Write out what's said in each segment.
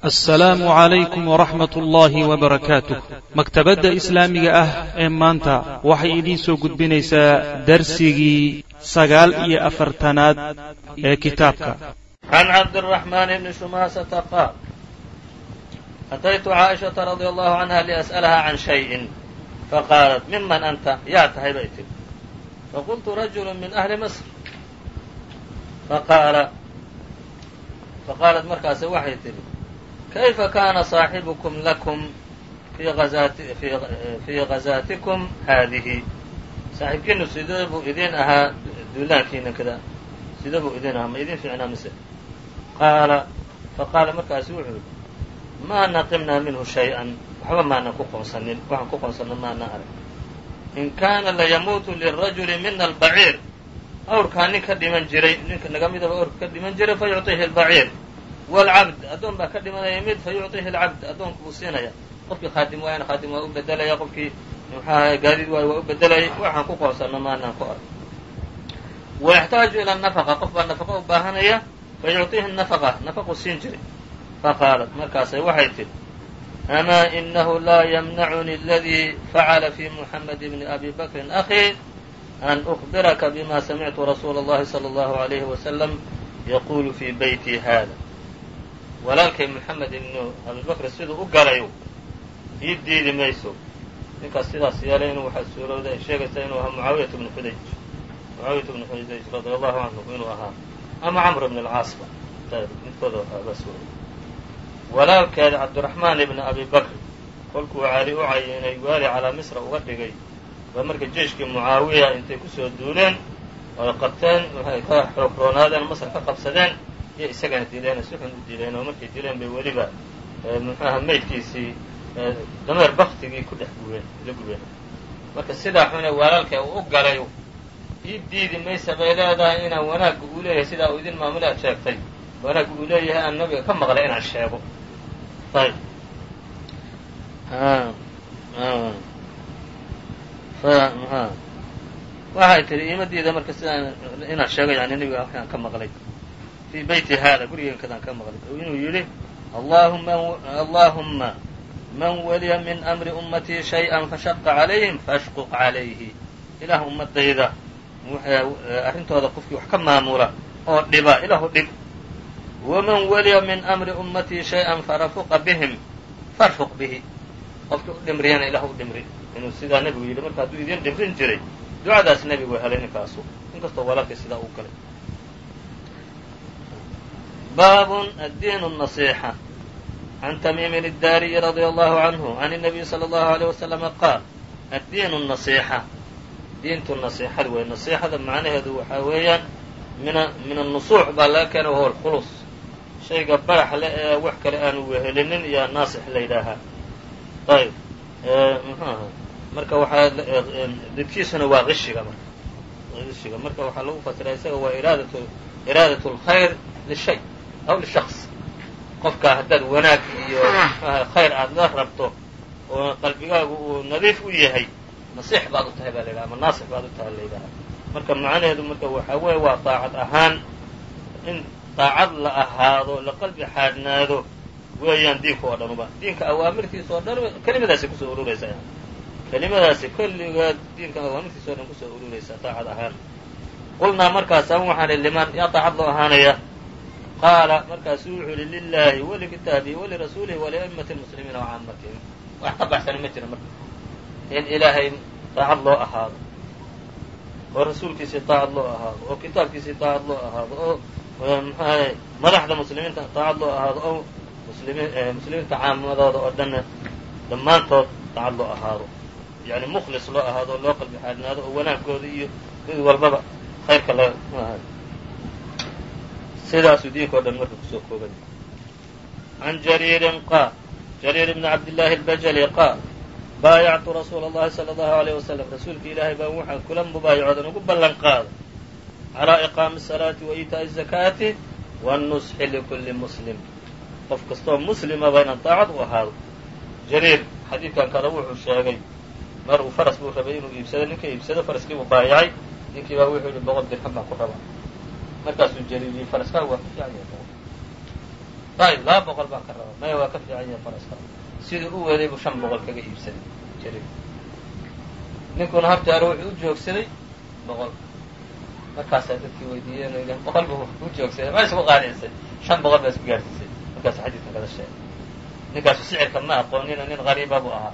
asalaamu calaykum waraxmat ullaahi wabarakaatuh maktabadda islaamiga ah ee maanta waxay idiin soo gudbinaysaa darsigii sagaal iyo afartanaad ee kitaabka. Can cabdiraxmaan bni shumaasata qaal ataytu caaishata radia allahu canha lias'alaha can shayin. Faqaalat miman anta? Yaa tahay bay tidhi faqultu rajulu min ahli faqaala faqaalat markaase waxay tidhi kayfa kaana saaxibukum lakum fii ghazaatikum haadihi saaxiibkiinu sidee buu idin ahaa duulaankiina kada sidee buu idin ahaa ma idin fiicnaa mise qaala faqaala markaasu wuxuu yidhi maa naqimnaa minhu shay-an waxba maanan ku qoonsanin waxaan ku qoonsanno maana arag in kaana layamuutu lirajuli mina albaciir awrkaa nin ka dhiman jiray ninka naga midaba awrka ka dhiman jiray fa yucطihi albaciir wlcabd addoon baa ka dhimanaya mid fa yucطihi alcabd addoonku buu siinaya qofkii khaadim waayana khaadim waa u bedelaya qofkii muxuaha gaadiid waayo waa u bedelayay waxaan ku qoonsanno maanaan ku arg wayaxtaaju ila nafaqa qof baa nafaqa u baahanaya fa yucطihi nafaqa nafaqu siin jiray faqaalat markaasay waxay tidhi amaa inahu laa ymnacuni aladii facala fi muxamed bni abi bakrin akhi an ukbiraka bima samictu rasuula اllahi salى اllahu عalayhi wasalam yaqulu fi beyti hada walaalkay moxamed ibnu abibakr siduu u galayo ii diidi mayso. Ninkaas sidaas yeelay inuu waxaa suurowda ay sheegaysaa inuu ahaa mucaawiyat bnu xudayj mucaawiyat bnu xudayj radia allahu canhu inuu ahaa. Ama camr bn alcaasba baa walaalkeeda cabdiraxmaan ibni abi bakr kolkuu cali u cayinay waali calaa misra uga dhigay. Waa marka jeiskii mucaawiya intay ku soo duuleen oy qabteen waxay ka xoog roonaadeen masr ka qabsadeen iyo isagana dileen si xun u dileen oo markay dileen bay weliba muxuaha maydkiisii dameer baktigii ku dhex gubeen la gubeen. Marka sidaa xune walaalkee uu u galay ii diidi maysa bay leedahay inaan wanaagga uu leeyahay sidaa uu idin maamule aad sheegtay. Wanaagga uu leeyahay aan nabiga ka maqlay inaan sheego. Ayb waxay tihi imadiida marka sidaan inaan sheego yani nabiga waxaan ka maqlay fii beyti hada gurigeenkadaan ka maqlay inuu yidhi allahuma man waliya min amri ummatii shay-an fashaqa calayhim fashquq calayhi ilaah ummadayda arrintooda qofkii wax ka maamula oo dhiba ilaahu dhib waman waliya min amri ummatii shay-an farafuqa bihim farfuq bihi qofkii u dhimriyana ilah u dhimri inuu sidaa nebigu yidhi marka hadduu idin dhimrin jiray ducadaas nebigu helay ninkaasu inkastoo walaalkay sidaa uu galay bab الdin النصيحة عن تmيm الdاriي رضي الله عنه عن النبي صلى الله عليه وسلم qاal الdin النصيحة diintu نصيxada wey نصيxada macnaheedu waxaa weeyaan min النصوح baa laga keena whuwa الkhلص shayga barax le ee wax kale aanu wehelinin iyo naasix la yidhaahaa ayb mxuaha marka waxaa didkiisuna waa qishiga marka qishiga marka waxaa lagu fasiraa isaga waa iraadaة iraadaة الخayr لshay aw lishaks qofka haddaad wanaag iyo khayr aad la rabto oo qalbigaagu uu nadiif u yahay nasiix baad u tahay baa la yidhaha ama naasix baad u tahay la marka macnaheedu marka waxaa weeye waa daacad ahaan in daacad la ahaado la qalbi xaadhnaado weeyaan diinka oo dhanuba diinka awaamirtiisa oo dhan kelimadaasay ku soo ururaysaa kelimadaasi kolligeed diinka awaamirtiisa o dhan ku soo ururaysaa daacad ahaan qulnaa markaasaan waxaan ihi liman yaa daacad loo ahaanaya qaala markaasuu wuxuu yihi lilaahi walikitaabihi walirasuulihi waliaimati lmuslimiina wacaamatihim wax ka baxsani ma jira marka in ilaahay daacad loo ahaado oo rasuulkiisii daacad loo ahaado oo kitaabkiisii daacad loo ahaado oo madaxda muslimiinta daacad loo ahaado oo muslimiinta caamadooda oo dhanna dhammaantood daacad loo ahaado yani mukhlis loo ahaado oo loo qalbi xaadhnaado oo wanaagooda iyo mid walbaba khayrka la sidaasuu diinka o dhan marka ku soo kooban can jariirin qaal jariir bni cabdillaahi albajali qaal baayactu rasuula allahi sala allahu alayh wasalam rasuulka ilaahay baa waxaan kula mubaayacoodan ugu ballan qaaday calaa iqaami asalaati wa iitaa'i azakaati wannusxi likulli muslim qof kastoo muslimaba inaan daacad u ahaado jariir xadiidkan kale wuxuu sheegay mar uu faras buu rabay inuu iibsado ninka iibsado faraskii buu baayacay ninkii baa wuxuu yihi boqol dirham baan ku rabaa markaasuu jariir yii faraskaagu waa ku fiican yahay ayb laba boqol baan ka rabaa. Maya waa ka fiican yahay faraska. Siduu u weeday buu shan boqol kaga iibsaday jiray ninkuna hore wuxuu u joogsaday boqol. Markaasaa dadkii weydiiyeen yidhahen boqol buu u joogsaday. Ma isku qaadisay shan boqol baa isku gaarsiisay. Markaasu xadiidkan kada sheegay. Ninkaasu sicirka ma aqoonina nin qariiba buu ahaa.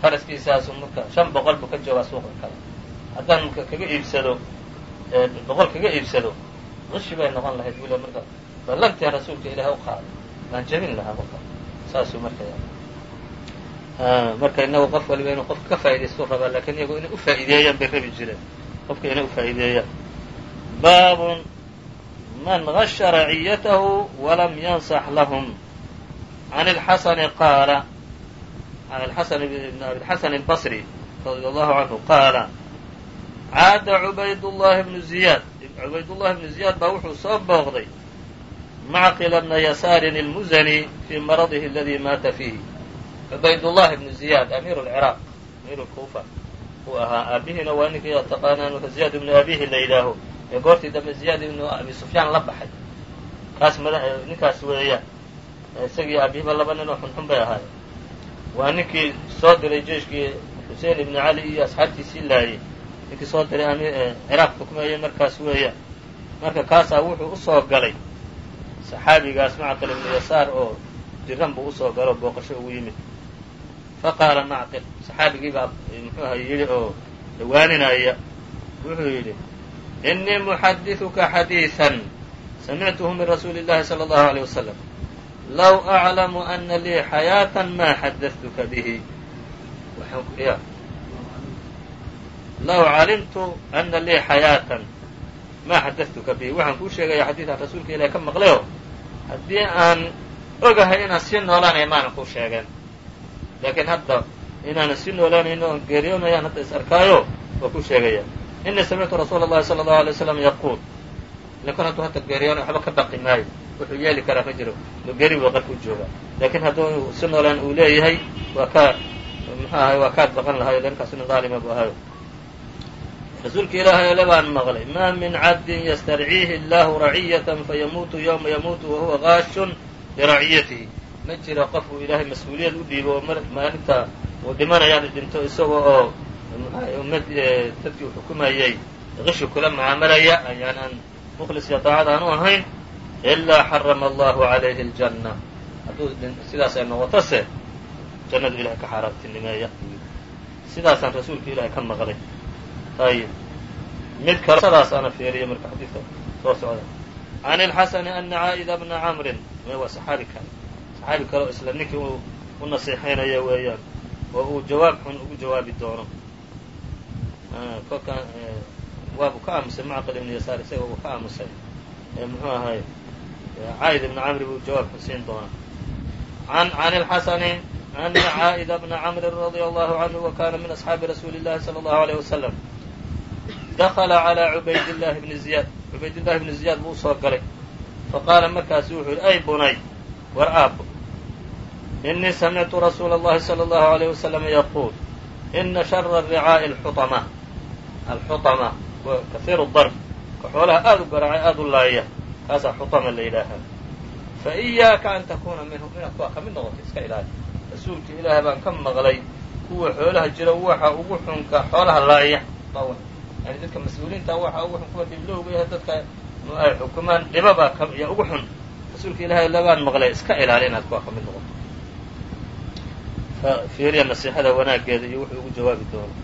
Faraskiisaasu marka shan boqol buu ka joogaa suuqa kale. Haddaan kaga iibsado boqol kaga iibsado qishi bay noqon lahayd bule marka ballantii rasuulka ilaahay u qaaday baan jebin lahaa marka saasuu marka marka inagu qof waliba inuu qofka ka faa'idaystuu rabaa lakin iyagu inay ufaa'ideeyaan bay rabi jireen qofka inay ufaa'ideeyaan baabun man gasha raciyatahu walam yansax lahum عن الحسن قال عن الحسن بن أبي الحسن البصري رضي الله عنه قال caada cubaydullahi bnu ziyaad cubaydullahi bnu ziyaad baa wuxuu soo booqday macqila bna yasaarin ilmuzani fii maradihi aladii maata fiihi. Cubaydullahi bnu ziyaad amiiru lciraaq amiiru kuufa uu ahaa aabihiina waa ninkii ad ziyaad ibnu abihi la yidhaaho. Ee goortii dambe ziyaad ibnu abi sufyaan la baxay. Kaas ninkaas weeyaan. Isagii aabihiba laba nin oo xunxun bay ahaayeen. Waa ninkii soo diray jeyshkii xuseen ibnu cali iyo asxaabtiisii laayay ninkii soo diray ciraaq xukmeeyey markaas weeyaan marka kaasaa wuxuu usoo galay saxaabigaas macqil ibnu yasaar oo diran buu usoo galo booqasho ugu yimid faqaala macqil saxaabigii baa muxuu ahay yidhi oo dhawaaninaya wuxuu yidhi inii muxadiثuka xadiiثa samictuhu min rasuuli الlahi salى الlahu عalيه waslم low aclamu ana lii xayaaةa ma xadatuka bihi low calimtu ana lii xayaatan maa xadatuka bihi waxaan kuu sheegaya xadiidan rasuulka ilahi ka maqlayo haddii aan ogahay inaan sii noolaanaya maanan kuu sheegeen laakiin hadda inaanan sii noolaanayno oon geeriyoonayaan hadda is arkaayo waa kuu sheegaya inii samictu rasuula اllahi salى الlahu alay waslam yaquul lakin hadduu hadda geeriyoonay waxba ka baqi maayo wuxuu yeeli karaa ma jiro geri buu qarka u joogaa laakiin hadduu si noolaan uu leeyahay waa kaa muxuu ahay waa kaad baqan lahayo ninkaas nin daalima buu ahayo rasuulka ilaahay ole baan maqlay ma min cabdin ystarciihi اllahu raciyata fayamuutu ywma yamuutu wahuwa gaashun liraciyatihi ma jira qofuu ilaahay mas'uuliyad u dhiibo oo maalinta uu dhimanayaan dhinto isaga oo dadkii uu xukumayay qishi kula mucaamalaya ayaan aan mukhlis iyo daacad aan u ahayn ilaa xarama allahu calayhi اljanna hadduu sidaas ay noqotose jannadu ilahay ka xaaraantinimeeya. Sidaasaan rasuulka ilahay ka maqlay ayib mid kale sadaas ana fiiriya marka xadiidka soo socda can اlxasani ana caa'ida bna camrin waa saxaabi kale saxaabi kale oo isla ninkii uu u nasiixaynaya weeyaan oo uu jawaab xun ugu jawaabi doono kolka waabu ka aamusay macqil ibn yasaar isaga uu ka aamusay muxuu ahay caa'id ibna camri buu jawaab xun siin doonaa an can اlxasani ana caa'ida bna camrin radia allahu canhu wa kana min asxaabi rasuuli اllahi salى اllahu alيyh wasalam dakla calى cubaydillahi bni ziyaad cubaydillahi bni ziyaad buu usoo galay faqaala markaasu wuxuu yidhi ay bunay war aabo inii samictu rasuula اllahi salى اllahu عalيyh wasalam yaquul ina shara الricaaءi alxuطama alxuطama wa kahiiru darb ka xoolaha aada u garaacay aada u laaya kaasaa xuطama la yidhaahaa faiyaaka an takuuna minhum inaad kuwaa ka mid noqoto iska ilaali rasuulka ilaahay baan ka maqlay kuwa xoolaha jira waxa ugu xunka xoolaha laaya yani dadka mas'uuliinta waxa ugu xun kuwa dhiblowga yahay dadka ay xukumaan dhibabaa yaa ugu xun rasuulka ilaahay labaan maqlay iska ilaali inaad kuwa ka noqoto fiiriya nasiixada wanaaggeeda iyo wuxuu ugu jawaabi doono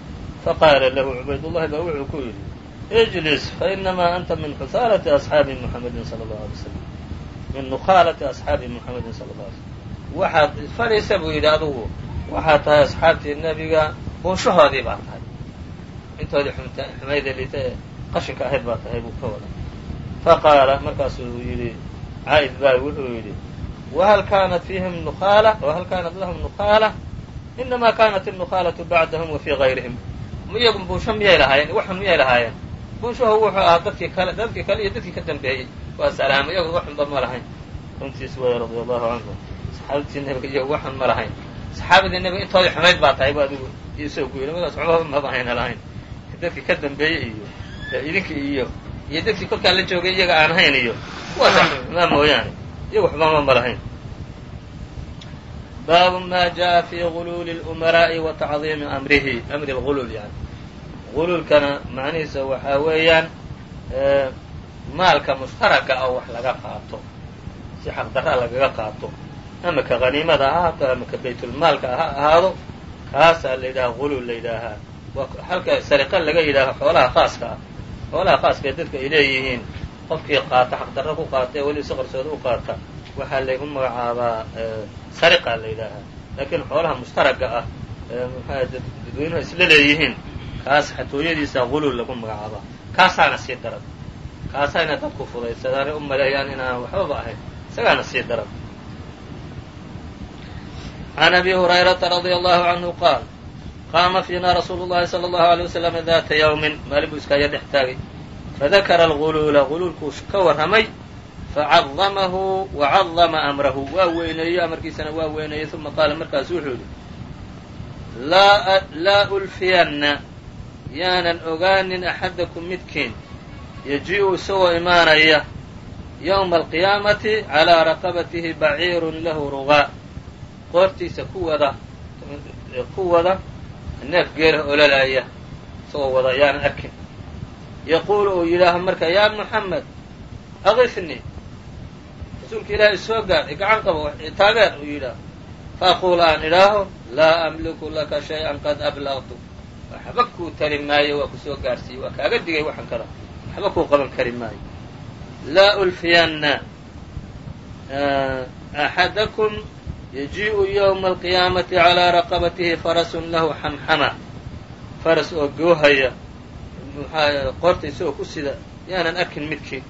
faqaala lahu cubaydullahi baa wuxuu ku yidhi ijlis fainamaa anta min xusaalati asxaabi muxamedin sala allahu alay slam min nukhaalati asxaabi muxamedin sala alla alay slam waxaad fadhiisa buu yidhi adugu waxaad tahay asxaabtii nebiga buunshahoodii baa tahay intoodii xumayda lita ee qashinka ahayd baa tahay buu ka wada faqaala markaasuu yidhi caa'id baa wuxuu yidhi wahal kaanat fiihim nukaala wahal kaanat lahum nukaala inamaa kaanat الnukhaalatu bacdahum wa fii gayrihim. Iyagu buunsho miyay lahaayeen? Waxun miyay lahaayeen? Buunshahu wuxuu ahaa dadkii kale dadkii kale iyo dadkii ka dambeeyey. Waa salaamo iyagu waxunba ma lahayn. Runtiis weeye radia allahu canhu. Saxaabadtii nebiga iyagu waxun ma lahayn. Saxaabadii nebiga intoodii xumayd baa tahay bu adigu isoo ku yidhi madaas waxba maba hayna lahayn dadkii ka dambeeyey iyo idinkii iyo iyo dadkii kolkaa la joogay iyaga aan hayn iyo kuwaasa xumaa mooyaane iyo waxbama ma lahayn baabu ma jaءa fi guluuli اlumaraa'i wa tacdiimi amrihi amri اlguluul yani guluulkana macnihiisa waxaa weeyaan maalka mushtaraga ah wax laga qaato si xaqdarra lagaga qaato ama ka haniimada ha ahaato ama ka baytulmaalka ha ahaado kaasaa la yidhaha guluul la yidhaahaa halka sariqa laga yidhaaho xoolaha qaaska ah. Xoolaha qaaska ee dadka ay leeyihiin qofkii qaata xaqdarro ku qaata ee weli isa qarsooda u qaata waxaa lagu magacaabaa eh, sariqa la yidhaahaa laakiin xoolaha mushtaraga ah eh, ee isla leeyihiin kaas xatooyadiisa qulul lagu magacaabaa. Kaasaana sii daran kaasayna dadku fudaysadaanay u maleeyaan inaan waxbaba ahayn. Isagaana sii daran an abi hurayraa radia allahu canhu qaal qaama fiina rasuulu llahi sala allahu alay wasalama daata yawmin maalin buu iska aya dhex taagay fadakara alguluula guluulkuu ka warramay facadamahu wacadama amrahu waa weyneeyey amarkiisana waa weyneeyey uma qaala markaasu wuxuu yidhi laa ulfiyanna yaanan ogaanin axadakum midkiin yaji-u isagoo imaanaya yowma alqiyaamati calaa raqabatihi baciirun lahu rugaa qoortiisa ku wada ku wada neef geelah ololaaya isagoo wada yaanan arkin yaquulu uu yidhaaho marka yaa muxamed aqifnii rasuulka ilaahay soo gaar i gacan qabo taageer uu yidhaaho faaquul aan idhaaho laa amliku laka shay-an qad ablagtu waxba kuu tari maayo waa ku soo gaarsiiyey waa kaaga digay waxan kada waxba kuu qaban kari maayo. Laa ulfiyanna axadakum yajiءu ywma alqiyaamati calىa raqabatihi farasun lahu xamxama faras oo goohaya mxaa qoorta isagoo ku sida yaanan arkin midkii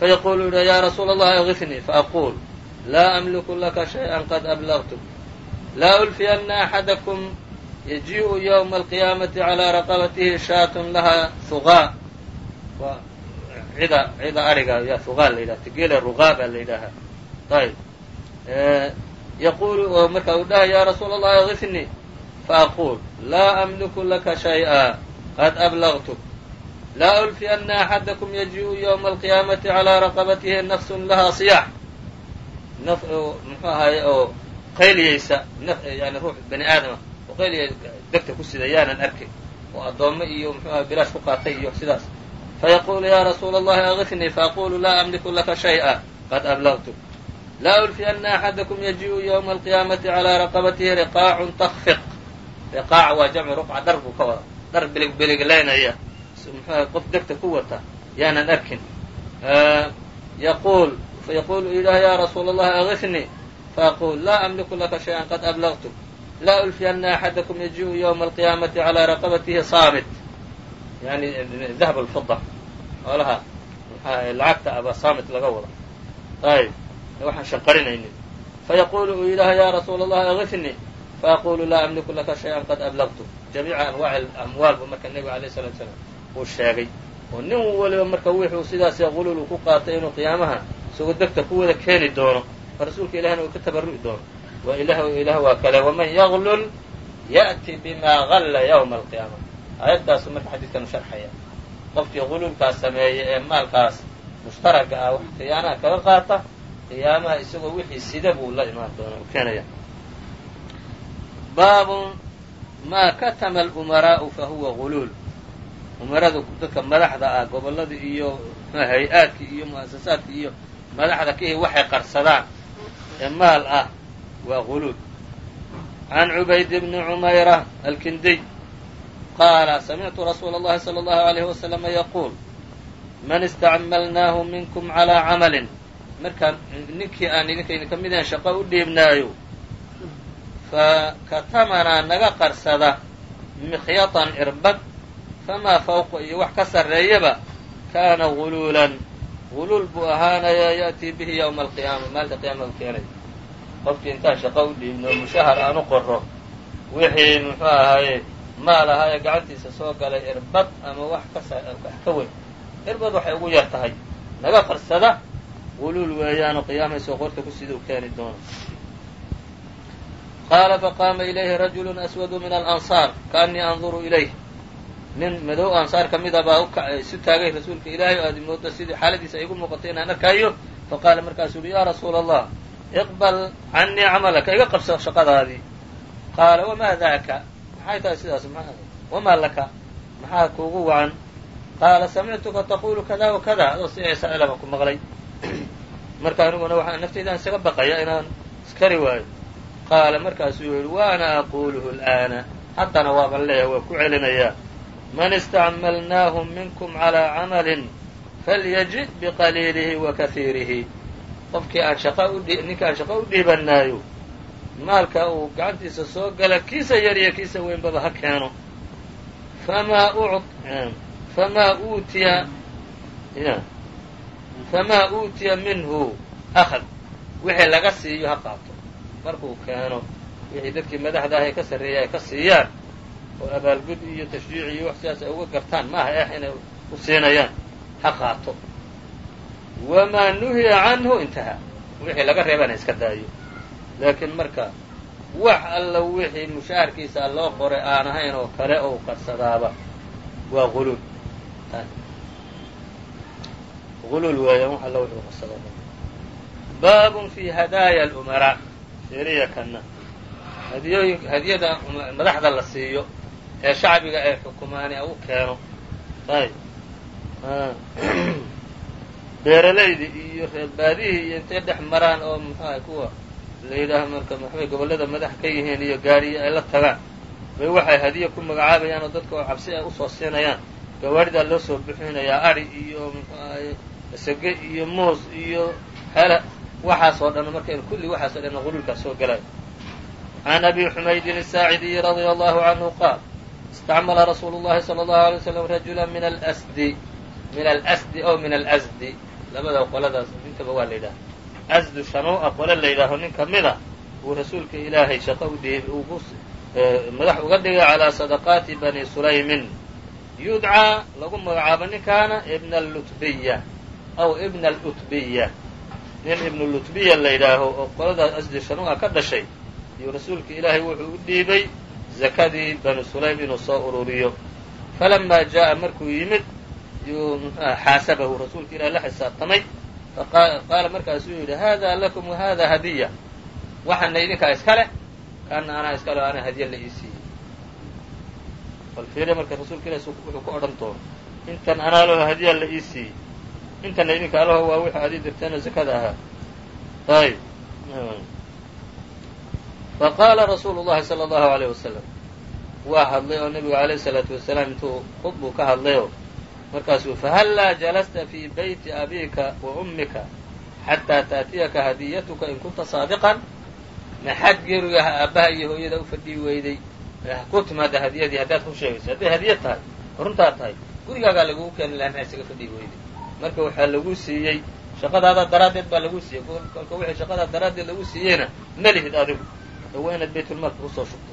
fayaqulu yidha ya rasuula allahi agifnii faaquul laa amliku laka shayئa qad ablagtu laa ulfiyana axadakum yajiءu ywma alqiyaamati calىa raqabatihi shaatun laha huqaa cida cida ariga ya huqaa la yidhaha tigele ruqaa baa la yidhaahaa ayb yaqulu oo marka uu dhahay yaa rasuula allahi kifnii faaquul laa amliku laka shay-a qad ablagtuk laa ulfi ana axadakum yajiiءu ywma alqiyaamati calaa raqabatihi nafsu lahaa siyax naf oo muxuu ahaye oo qayliyaysa naf yani ruux bani aadama oo qayliya degta ku sida yaanan arkin oo addoommo iyo muxuu aha bilaash ku qaatay iyo sidaas fayaqulu ya rasuula allahi akifnii faaqulu laa amliku laka shay-a qad ablagtuk laa ulfiyanna axadakum yaji'u ywma alqiyaamati calaa raqabatihi riqaacun takfiq riqaac waa jamcu ruqca dhar buu ka wada dhar biligbeligleenaya mxuha qof degta ku wata yaanan arkin yaquul fayaqulu yidhaah yaa rasuula allah agisnii faaquul laa amliku laka shay-an qad ablagtuk laa ulfiyanna axadakum yaji'u ywma alqiyaamati calaa raqabatihi saamit yani dahab alfida xoolaha maxaa lacagta aba saamit laga wada ayb waxaan shanqarinaynin fayaqulu uu yidhaaha ya rasuula allahi agifnii faaqulu laa amliku laka shayئa qad ablagtu jamiica anwaaci amwaal buu marka nebiga alayh salatu salaam uu sheegay. Oo nin waliba marka wuxuu sidaas guluul uu ku qaatay inuu qiyaamaha isagoo degta ku wada keeni doono oo rasuulka ilahina uu ka tabarru'i doono. Waa ilah ilah waa kale. Waman yaglul ya'ti bima galla ywma alqiyaama aayaddaasu marka xadiidkanu sharxaya qofkii guluulkaas sameeya ee maalkaas mushtaraga ah wax khiyaanaha kaga qaata qiyaamaha isagoo wixii sida buu la imaan doona u keenaya baabun maa katama alumaraa'u fa huwa guluul umarada dadka madaxda ah gobollada iyo hay-aadka iyo mu'asasaadka iyo madaxda kahii waxay qarsadaan ee maal ah waa guluul can cubayd bni cumayra alkindiy qaala samictu rasuula اllahi salى اllahu عalayh waslama yaquul man istacmalnaahu minkum calىa camalin markaan ninkii aan idinka idinka mid ahan shaqo u dhiibnaayo fa katamanaa naga qarsada mikhyatan irbad famaa fawqa iyo wax ka sarreeyaba kaana guluulan. Guluul buu ahaanaya ya'tii bihi yowma alqiyaama maalinta qiyaama u keenay. Qofkii intaan shaqo u dhiibno mushahar aan u qoro wixii muxuu ahaye maal ahaaye gacantiisa soo galay irbad ama wax ka wax ka weyn. Irbad waxay ugu yar tahay naga qarsada guluul weeyaanu qiyaamay soo qorta ku siduu keeni doono qaala faqaama ilayhi rajulu aswadu min alansaar kaanii anduru ilayh nin madow ansaar ka mida baa isu taagay rasuulka ilaahay o aad moodo sidii xaaladiisa ay igu muuqatay inaan arkaayo faqaala markaasuu uhi yaa rasuula allah iqbal canii camalaka iga qabso shaqadaadii qaala wamaa daaka maxay tahay sidaas wamaa laka maxaa kuugu wacan qaala samictuka taqulu kada wa kada adoo si eesaaila baan ku maqlay marka aniguna waxaa naftaydaan isaga baqaya inaan iskari waayo. Qaala markaasuu yihi wa ana aquluhu al'aana. Haddana waaban leeyahay waa ku celinayaa man istacmalnaahu minkum calىa camalin falyaji biqaliilihi wa kahiirihi qofkii aan shaqa ninka aan shaqo u dhiibanaayo maalka uu gacantiisa soo gala kiisa yar iyo kiisa weynbaba ha keeno. Famaa uutiya famaa uutiya minhu akhad wixii laga siiyo ha qaato. Markuu keeno wixii dadkii madaxda ah ee ka sarreeya ay ka siiyaan oo abaalgud iyo tashjiic iyo wax sidaas ay uga gartaan maaha eex inay u siinayaan ha qaato. Wamaa nuhiya canhu intaha wixii laga reebana iska daayo. Laakiin marka wax alla wixii mushaharkiisa loo qoray aan ahayn oo kale ou qarsadaaba waa guluul guluul weeyaan wax alla wixii qarsadaaba baabun fi hadaaya alumaraa sheeriya kana hadiyooyin hadiyada madaxda la siiyo ee shacbiga ee xukumaani u keeno ayb beeralaydi iyo reerbaadihii iyo intay dhex maraan oo muxuaha kuwa la yidhaaho marka maxbay gobollada madax ka yihiin iyo gaariyo ay la tagaan bay waxay hadiya ku magacaabayaan oo dadka oo cabsi ay u soo siinayaan gawaaridaa loo soo bixinayaa ari iyo sage iyo moos iyo xela waxaas oo dhan marka kulli waxaas o dhan quluulkaas soo gelayo can abi xumaydin الsaacidiyi radia allahu canhu qaal istacmala rasuulu llahi salى اllahu alay waslam rajula min alsdi min alsdi ow min alsdi labada qoladaas intaba waa la yidhaha asdu shanuu'a qole la yidhaaho nin ka mida uu rasuulka ilaahay shaqo udhiib ugu madax uga dhigay calaa sadaqaati bani sulaymin yudcaa lagu magacaabo ninkaana ibna alutbiya aw ibna alutbiya. Nin ibnu lutbiya la yidhaaho oo qoladaas asdi shanuu'a ka dhashay iyuu rasuulka ilaahay wuxuu u dhiibay zakadii bani sulaym inuu soo ururiyo. Falamaa jaa'a markuu yimid yuu xaasabahu rasuulka ilahi la xisaabtamay. Faqaala markaasuu yidhi hada lakum wahada hadiya. Waxaana idinkaa iska leh kaana anaa iska leh anaa hadiya la ii bal fiiriya marka rasuulka ilahi wuxuu ku odhan doono intan anaa laho hadiya la ii intana idinka alaho waa wixii aad ii dirteenoo zakada ahaa ayb faqaala rasuulu llahi sala allahu alayh wasalam waa hadlay oo nebigu alayh salaatu wasalaam intuu khudbuu ka hadlayoo markaasuu fahallaa jalasta fii beyti abiika wa ummika xataa taatiyaka hadiyatuka in kunta saadiqan maxaad gerigaha aabbaha iyo hooyada u fadhii weyday ku timaada hadiyadii haddaad ku sheegayso hadday hadiya tahay runtaa tahay gurigaagaa lagugu keeni laha maxaa isaga fadhii weyday marka waxaa lagu siiyey shaqadaada daraaddeed baa lagu siiyey kolka wixii shaqadaa daraaddeed lagu siiyeyna ma lihid adigu waa inaad baytulmaalka kusoo shubto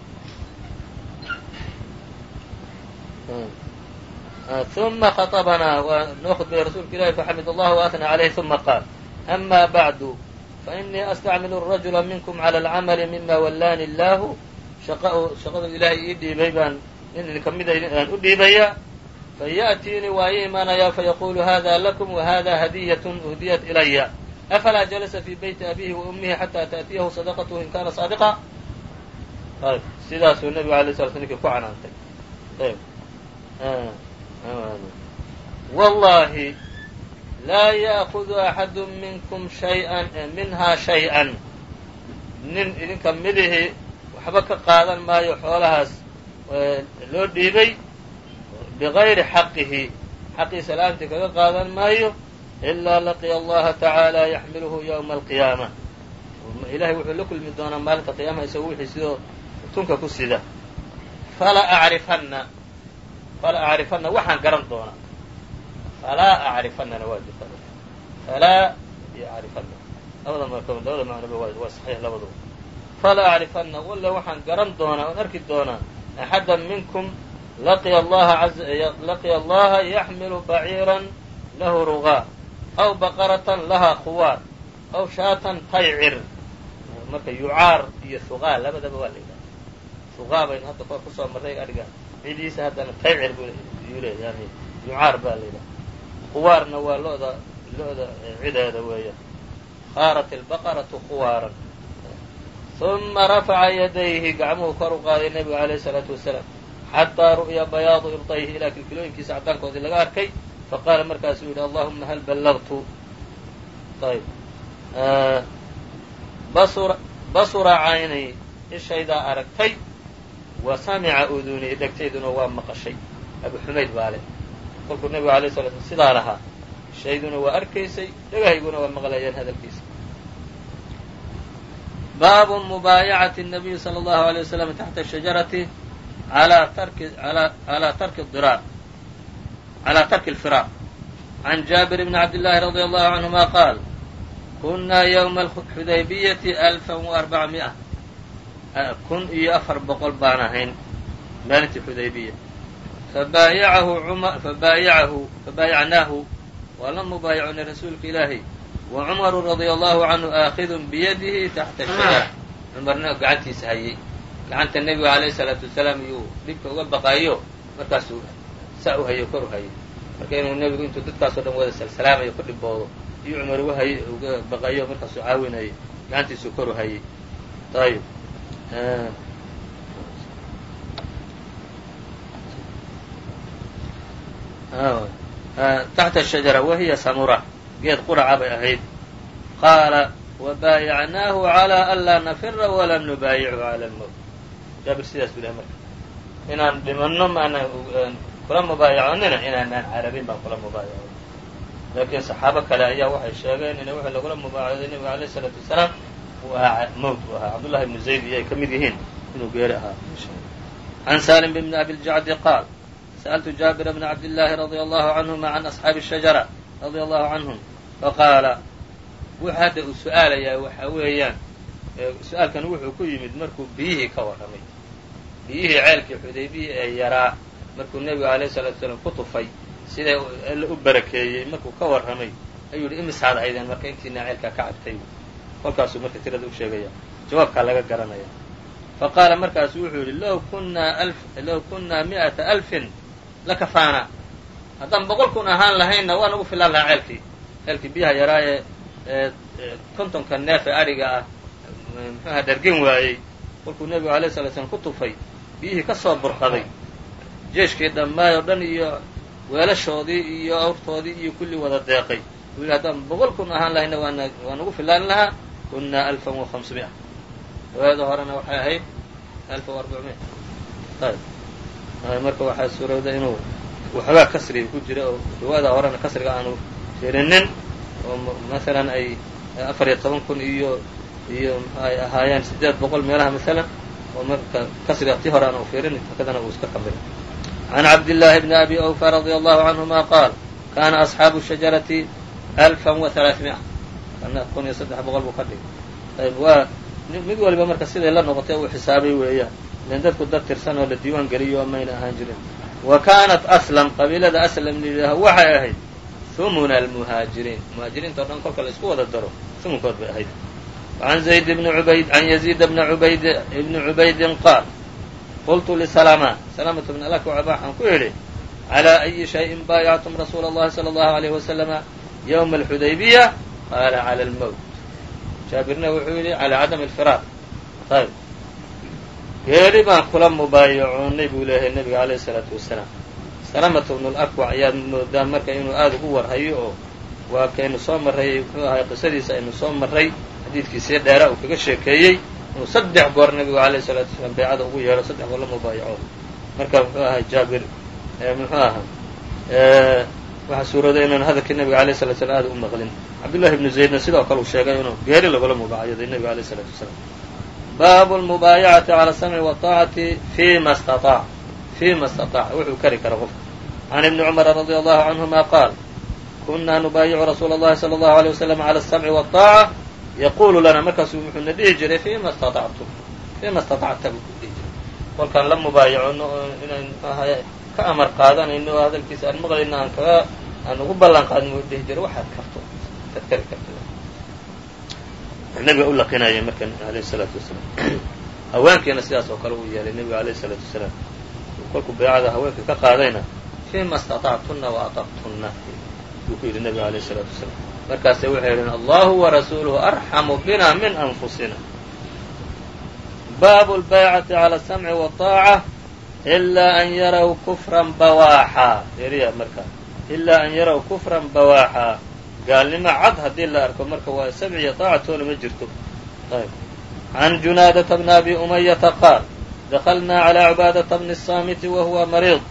ثuma khaطبnaa waa noo khudbaya rasuulka ilahi faxamid allah وأثنى عalayh ثuma qaal أma baعdu faإnii astacmil الرaجuلa minkm عlى الcamل mima wallaani اllahu shaqadu ilaahay ii dhiibay baan nin idinka mida aan u dhiibaya fayaأtiinii waa ii imaanayaa fayaqulu hada lakm وhada hadiyaة أhdiyat إlaya afalaa jalasa fii beyti abihi وأmihi xatى taأtiyahu صadaqath in kana صaadiqa ayb sidaasuu nebigu alay sla sl ninkii ku canaantay ayb wallahi laa ya'kudu axadu minkum shay'an minhaa shay-an nin idinka midihii waxba ka qaadan maayo xoolahaas loo dhiibay bigayri xaqihi xaqiisa la'aantii kaga qaadan maayo ilaa laqiya allaha tacaala yaxmiluhu ywma alqiyaama ilahay wuxuu la kulmi doonaa maalinta qiyaamaha isago wixii sidoo tunka ku sida fala acrifanna fala acrifanna waxaan garan doonaa falaa acrifannana waa jirta falaa iyo acrifanna labada marka labada macnoba waa saxiix labaduba fala acrifanna walle waxaan garan doonaa oon arki doonaa axada minkum laqiya allaha yaxmilu baciiran lahu rugaa aw baqaratan laha khuwaar aw shaatan taycir marka yucaar iyo hugaa labadaba waa la yidhaha hugaa baynu hadda kor ku soo marray adhiga cidiisa haddana taycir buyuu leeya yani yucaar baa la yidhaha khuwaarna waa lo'da lo'da cideeda weeya qaarat albaqaratu khuwaaran uma rafaca yadayhi gacmuhu kor u qaaday nebigu alayh الsalaatu wasalaam xataa ru'ya bayaadu ibطayhi ilaa kilkilooyinkiisa caddaankoodii laga arkay faqaala markaasuu yidhi allahuma hal ballagtu ayb basura caynay ishaydaa aragtay wa samica udunii dhegtayduna waa maqashay abu xumayd baa leh kolkuu nebigu alay sala slam sidaa lahaa ishayduna waa arkaysay dhagahayguna waa maqlayeen hadalkiisa baabu mubaayacati الnabiyi salى اllahu alيه waslm taxta shajarati alaa tarki اfiraaq can jaabir bni cabdillaahi radi allahu canhuma qaal kunnaa ywma xudaybiyati alfan waarbaca mia kun iyo afar boqol baan ahayn maalintii xudaybiya fabaayacnaahu waa la mubaayaconay rasuulka ilaahay wa cumaru radia allahu canhu aakidun biyadihi taxta shayaa cumarna gacantiisa hayay gacanta nebiga alayhi salaatu wasalaam iyuu dhibka uga baqaayo markaasuu saa u hayo kor u hayay marka inuu nebigu intuu dadkaasoo dhan wada salsalaamayo ku dhiboodo iyo cumar uga hay uga baqayo markaasuu caawinayay gacantiisuu kor u hayay. Ayb taxta shajara wahiya samura geed quraca bay ahayd. Qaala wabaayacnaahu calىa an laa nafira walaa nubaayichu cala lmowt jaabir sidaas buu lahay marka inaan dhimanno maanaan kula mubaayaconina inaanaan carabin baan kula mubaayacon laakiin saxaabo kale ayaa waxay sheegeen in waxa lagula mubaayacooday nebiga alayh isalaatu wasalaam uu ahaa mawt uu ahaa cabdullahi ibnu zayd iyay ka mid yihiin inuu geeri ahaa can salim bni abi ljacdi qaal sa'ltu jaabira bna cabdillaahi radia allahu canhuma can asxaabi shajara radia allahu canhum faqaala wuxu hadda uu su'aalayaa waxa weeyaan su'aalkan wuxuu ku yimid markuu biyihii ka warramay biyihii ceelkii xudaybiya ee yaraa. Markuu nebigu alayh salatu salaam ku tufay siday alle u barakeeyey markuu ka warramay ayuu yihi imisaad aydeen marka intiina ceelkaa ka cabtay kolkaasuu marka tirada u sheegaya jawaabkaa laga garanaya. Faqaala markaasu wuxuu yidhi low kunaa low kunnaa mi'ata alfin lakafaana. Haddaan boqol kun ahaan lahaynna waa nagu filaan lahaa ceelkii. Ceelkii biyaha yaraa ee ee kontonka neef ee adhiga ah muxuaha dhargen waayey. Kolkuu nebigu alayh salatu slam ku tufay biyihii ka soo burqaday jeeshkii dhammaay oo dhan iyo weelashoodii iyo awrtoodii iyo kulli wada deeqay. Wuu yidhi haddaan boqol kun ahaan lahayna waa nagu filaan lahaa. Kunaa alfan wa hamsmi'a riwaayada horena waxay ahayd alfa wa arbacmiya ayb. Marka waxaa suurowda inuu waxoogaa kasriga ku jira oo riwaayada horena kasriga aanu firinin oo masalan ay afar iyo toban kun iyo iyo ay ahaayeen sideed boqol meelaha marka kasriga tii hore aanu fiirin takadana uu iska kamilay can cabdillaahi bni abi awfa radia allahu canhuma qaal kana asxaabu shajarati alfan wa halaaثmi'a kana kun iyo saddex boqol buu ka dhigay ayb waa mid waliba marka siday la noqotay uu xisaabay weeyaan ilan dadku dad tirsan oo la diiwaan geliyo mayna ahaan jirin wa kaanat aslam qabiilada aslam layidhaaha waxay ahayd humuna almuhaajiriin muhaajiriinta o dhan la wada daro humunkood bay ahayd an zayd bni ubayd can yaziid bna ubayd ibni cubaydin qaal qultu lisalama salamatu bn alakwac waxaan ku yidhi calى ayi shayin baayactum rasuula اllahi salى اllahu alayh wasalama ywma alxudaybiya qaala calى lmowt jaabirna wuxuu yidhi calى cadami alfiraaq ayb geeri baan kula mubaayacoonay buu leeyahay nebiga alayh الsalaatu wasalaam salamatu bnu lakwac ayaad moodaa marka inuu aada ugu warhayo oo waa kaynu soo marray muxuu ahay qisadiisa aynu soo marray xadiidkiisii dheera uu kaga sheekeeyey inuu saddex goor nebigu alayh الsalaatu wasalaam baycada ugu yeedho saddex goor la mubaayaco marka muxuu ahay jaabir muxuu ahaa waxaa suurooday inaan hadalkii nebiga alayh الslat slam aada u maqlin cabdullahi ibnu zaydna sidoo kale uu sheegay inuu geeri lagula mubaayaday nebiga alayh الsalaatu wasalaam baabu lmubaayacati cala samci wاطaacati fima staطaac fima staطaac wuxuu kari kara qofka can ibni cumara radi allahu canhuma qaal kunaa nubaayicu rasuula اllahi salى اllahu alيه waslm cala الsamci wالطaaca yaqulu lana markaasu wuxuuna dhihi jiray fima staطactum fima staطacta buu ku dhihi jiray kolkaan la mubaayacono oo inaan mxuahay ka amar qaadanayno oo hadalkiisa aan maqlayno aan kaga aan ugu ballan qaadin wuu dhihi jiray waxaad karto ad kari karto nebiga u laqinayay marka alayh الsalaatu wasalaam haweenkiina sidaas oo kale uu yeelay nebiga alayh الsalaatu wasalaam kolkuu baycada haweenka ka qaadayna fima staطactuna wa aطaqtuna buu ku yidhi nebiga alayh الsalaatu wasalaam markaasay waxay yidheen allahu warasuuluhu arxamu bina min anfusina. Baabu lbaycati cala asamci waaaca ilaa an yaraw kufran bawaaxaa eriya marka. Ilaa an yaraw kufran bawaaxaa gaalnimo cad haddii la arko marka waa samci iyo taacatoona ma jirto. Ayb. Can junaadata bni abi umayata qaal dakalnaa calaa cibaadata bni asaamiti wa mariid.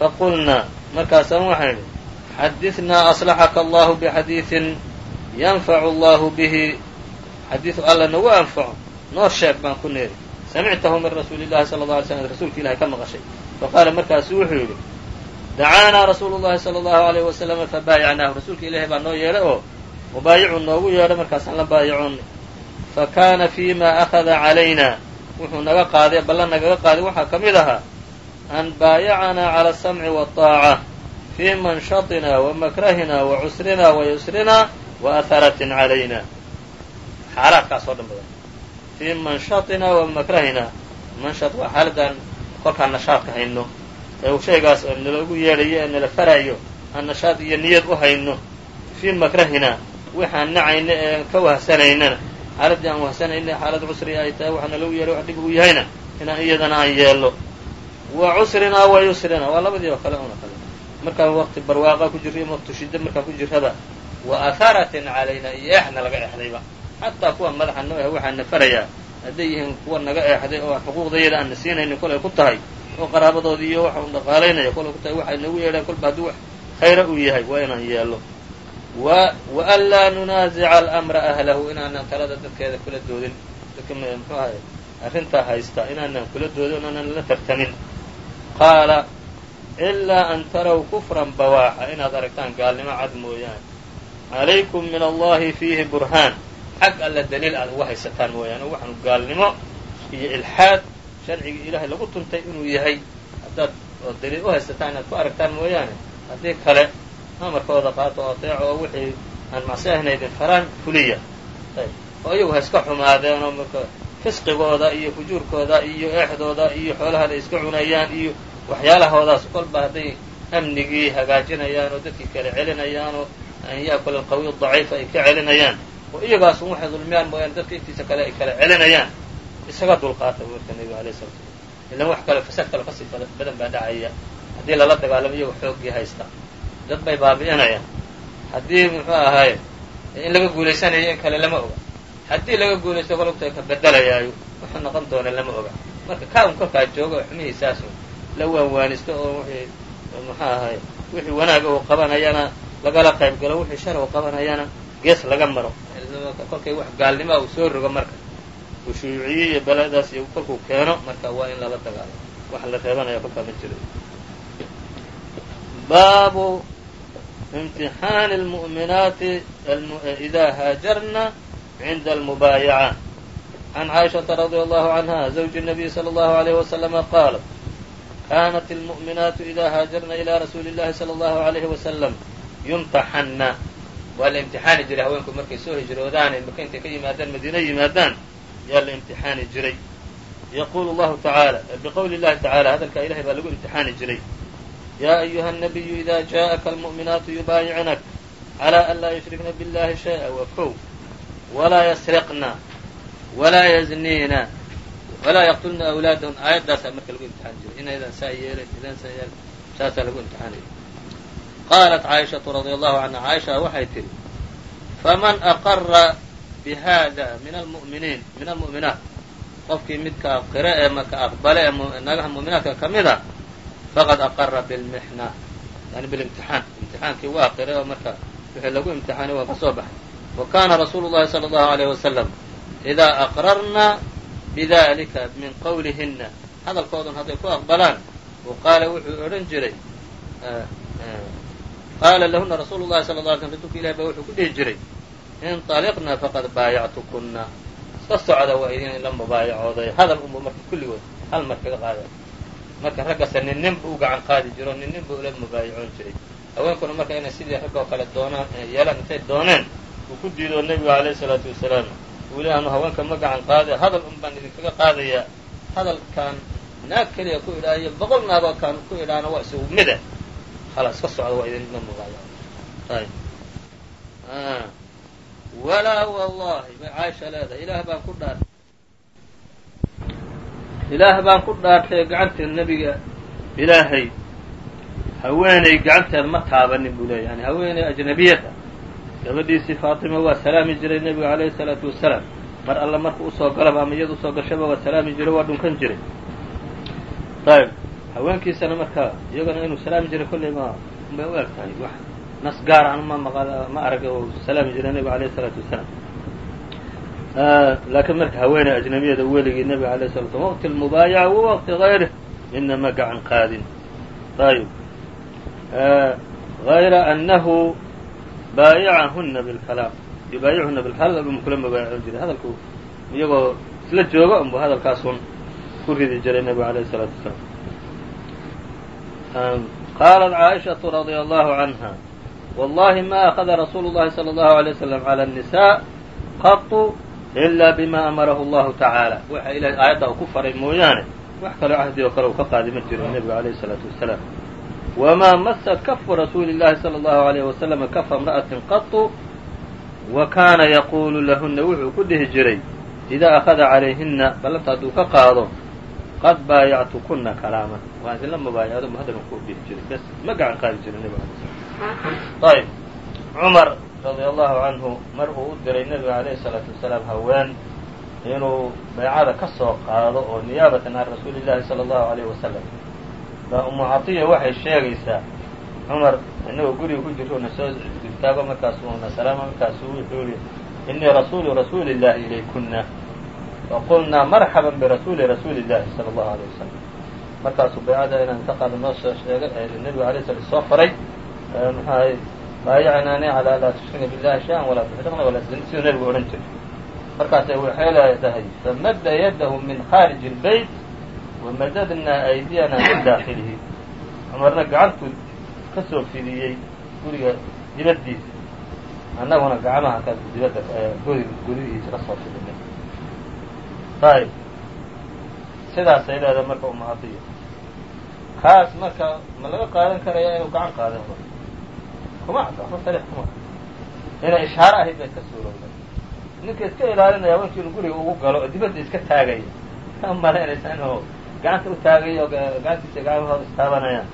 Faqulnaa markaasaan waxaan idhi xadinaa aslaxaka allahu bixadiiثin yanfacu allahu bihi xadiiu alla nagu anfaco noo sheeg baan ku neeri samictahu min rasuuli llahi sala اla alay slm rasuulka ilahay ka maqashay faqaala markaasu wuxuu yidhi dacaanaa rasuulu llahi sala allahu alayh wasalama fabaayacnaahu rasuulka ilaahay baa noo yeedhay oo mubaayicu noogu yeedhay markaasaan la baayacoonnay fa kaana fii ma akhada calayna wuxuu naga qaaday ballan nagaga qaaday waxaa ka mid ahaa an baayacanaa cala asamci waطaaca fii manshaطina wa makrahina wa cusrina wa yusrina wa aharatin calayna xaalaadkaas oo dhan badan fii manshaطina wa makrahina manshat waa xaaladaan kolkaan nashaadka hayno ee shaygaas nalagu yeedhayo ee nala farayo aan nashaad iyo niyad u hayno fii makrahina waxaan nacayna ee ka wahsanaynana xaaladdii aan wahsanayna xaalad cusri ay tahay waxa nalagu yeedhay wax dhib ugu yahayna inaan iyadana aan yeello wa cusrinaa wa yusrina waa labadii oo kale una kale markaan waqti barwaaqa ku jirro iyo waqti shidda markaan ku jirraba wa aharatin calayna iyo eexna laga exdayba xataa kuwa madaxa noo ah waxaa na farayaa hadday yihiin kuwa naga eexday oo xuquuqdayada aan na siinaynin kolay ku tahay oo qaraabadoodii iyo waxa un dhaqaalaynaya kolay ku tahay waxay nagu yeedhaan kolba haddii wax khayra uu yahay waa inaan yeello. Wa an laa nunaasica alamra ahlahu inaanan talada dadkeeda kula doodin. Dadka muxuu ahay arrintaa haysta inaanan kula doodin inaanan la tartamin. Qaala ilaa an taraw kufran bawaaxa inaad aragtaan gaalnimo cad mooyaane calaykum min allahi fiihi burhaan xag alla daliil aad uga haysataan mooyaane waxaanu gaalnimo iyo ilxaad sharcigii ilaahay lagu tuntay inuu yahay haddaad oo daliil u haysataan inaad ku aragtaan mooyaane haddii kale amarkooda qaato oo ateeco oo wixii aan macsi ahna idin faraan fuliya oo iyagu ha iska xumaadeen oo marka fisqigooda iyo fujuurkooda iyo eexdooda iyo xoolaha iska cunayaan iyo waxyaalahoodaas kolba hadday amnigii hagaajinayaan oo dadkii kala celinayaan oo an yaakula alqawiy daciifa ay ka celinayaan. Oo iyagaasun waxay dulmiyaan mooyaane dadka intiisa kale ay kala celinayaan. Isaga dulqaata marka nebiga alay sala slam ilan wax kale fasad kale ka sii badan baa dhacaya. Haddii lala dagaalamo iyago xooggii haysta. Dad bay baabi'inayaan. Haddii muxuu ahaye in laga guulaysanayo in kale lama oga. Haddii laga guulaysto kologta ka bedelayaayo wuxuu noqon doona lama oga. Marka kaa un kolkaa jooga oo xumihiisaasun la waanwaanisto oo wixii muxuu ahaye wixii wanaaga uu qabanayana lagala qayb galo wixii shar uu qabanayana gees laga maro kolkay wax gaalnimaa uu soo rogo marka uu shuyuuciye iyo baladaas iyo kolkuu keeno marka waa in lala dagaalamo waxa la reebanaya kolkaa ma jiro baabu imtixaani اlmu'minaati idaa haajarna cinda almubaayaca can caaishaةa radي allahu canha zawji الnabiy slى اllahu عalيyh waslama qaalat kanat اlmu'minaatu idaa haajarna ilaa rasuuli اllahi salى اllahu عalayhi wasalam yumtaxanna waa la imtixaani jiray haweenku markay soo hijroodaan ee maka intay ka yimaadaan madiina yimaadaan yaa la imtixaani jiray yaqulu llahu tacaala biqowli llahi tacaala hadalkaa ilahay baa lagu imtixaani jiray yaa ayuha الnabiyu ida jaءaka almu'minaatu yubaayicnak calى an laa yushrikna biاllahi shayئa wa kow walaa yasriqna walaa yazniina walaa yaqtulna awlaadahun aayaddaasaa marka lagu imtixaan jiray. Inaydan saa yeelin idan saa yeelin saasaa lagu imtixaanaya. Qaalat caaishatu radia allahu canha caaisha waxay tidhi faman aqara bi min almuminiin min almu'minaat qofkii midka aqire ee maka aqbale ee nagaha mu'minaadka ka mid a faqad aqara bilmixna yani bilimtixaan imtixaankii waa aqire oo marka wixii lagu imtixaanay waa ka baxay. Wa kaana rasuulu llahi sala allahu alayh wasalam idaa aqrarna bidalika min qawlihina hadalkoodan hadday ku aqbalaan u qaala wuxuu odhan jiray qaala lahuna rasuulu llahi sala la alay slm rasuulka ilahi ba wuxuu ku dhihi jiray inطaliqna faqad baayactukuna iska socda waa idin la mubaayacooday hadal unba marka kulligood hal mar kaga qaada marka raggase nin nin bu u gacan qaadi jiro nin nin bu ula mubaayacoon jiray haweenkuna marka inay sidii ragga oo kale doonaan yeelaan intay dooneen uu ku diido nebigu alayh isalaatu wasalaam weli aanu haweenka ma gacan qaadaya hadal un baan idinkaga qaadayaa hadalkaan naag keliya ku idhaayo boqol naagoo kaan ku idhaana waa isagu mida khalaas ka socda waa idinla mubaayaco ayb walaa wallahi bay caaisha leedahay. Ilaah baan ku dhaartay. Ilaah baan ku dhaartay gacanteed nebiga ilaahay. Haweeney gacanteed ma taabanin buu leeya yani haweeney ajnabiyada gabadhiisii faatima waa salaami jiray nebiga calayhi salaatu wasalaam mar alla marku u soo galaba ama iyada u soo gashaba waa salaami jiray waa dhunkan jiray. Ayb haweenkiisana marka iyagana inuu salaami jiray kolley ma bay u eg tahay wax nas gaar an ma maqal ma arag oo salaami jiray nebiga alayh isalaatu wasalaam laakiin marka haweeney ajnabiyada weligii nebiga alayh sala slam waqti lmubaayaca wa waqti inama gacan qaadin. Ayb غayra أnahu baayacahuna bاlkalaam yubaayicuna bilhadal unbu kula mubaayacon jiray hadalku iyagoo isla jooga unbu hadalkaasun ku ridi jiray nebigu alayh الsalaatu wasalaam qaalat caaishaةu radيa allahu canha wallahi ma أkhada rasuulu الlahi salى الlahu عalيه waslm عlى النisaء qaطu إla bima amarahu اllahu taعaalى waxa ilahay aayadda uu ku faray mooyaane wax kaloo cahdi oo kale uu ka qaadi ma jiro nebigu alayh الsalaatu wasalaam wmaa masat kafu rasuuli اllahi salى اllahu عalيyh waslm kafa imra'atin qaطu wa kaana yaquulu lahuna wuxuu ku dhihi jiray idaa akhada calayhina ballanta hadduu ka qaado qad baayactukuna kalaaman waan isla mubaayacdo mu hadalkan ku dhihi jiray bes ma gacan qaadi jiray nebiga alay slam ayb cumar radia allahu canhu mar uu u diray nebiga alayhi الsalaatu wasalaam haween inuu baycada ka soo qaado oo niyaabatan can rasuuli اllahi salى اllahu عalيyh wasalam baa umu catiya waxay sheegaysaa cumar inagoo guriga ku jirto na soo dirtaago markaasuu na salaama markaasuu wuxuu yihi inii rasuulu rasuuli اllahi ilaykuna faqulnaa marxaba birasuuli rasuuli اllahi salى اllahu alيyه wasalam markaasuu baycada inaan ka qaado noo soo sheegay nebigu alay slam soo faray mxuahay baayacnaani calaa laa tushrika billahi shay-an walaa tuxriqna walaa tzni siduu nebigu odhan jiray markaasay waxay leedahay famadda yadahu min khaariji اlbeyt wamadadnaa aydiyana min daakilihi cumarna gacantuu ka soo fidiyey guriga dibaddiisa annaguna gacmaha ka dibadda gudihiisa ka soo fidinay ayb sidaasay leedahay marka umacadiya kaas marka ma laga qaadan karaya inuu gacan qaadan kuma cadda ma sarix kuma inay ishaaro ahayd bay ka suurowday ninka iska ilaalinaya haweenkii inuu guriga ugu galo oo dibadda iska taagaya inuu gacanta u taagayo gacantiisa gacmahooda istaabanayaan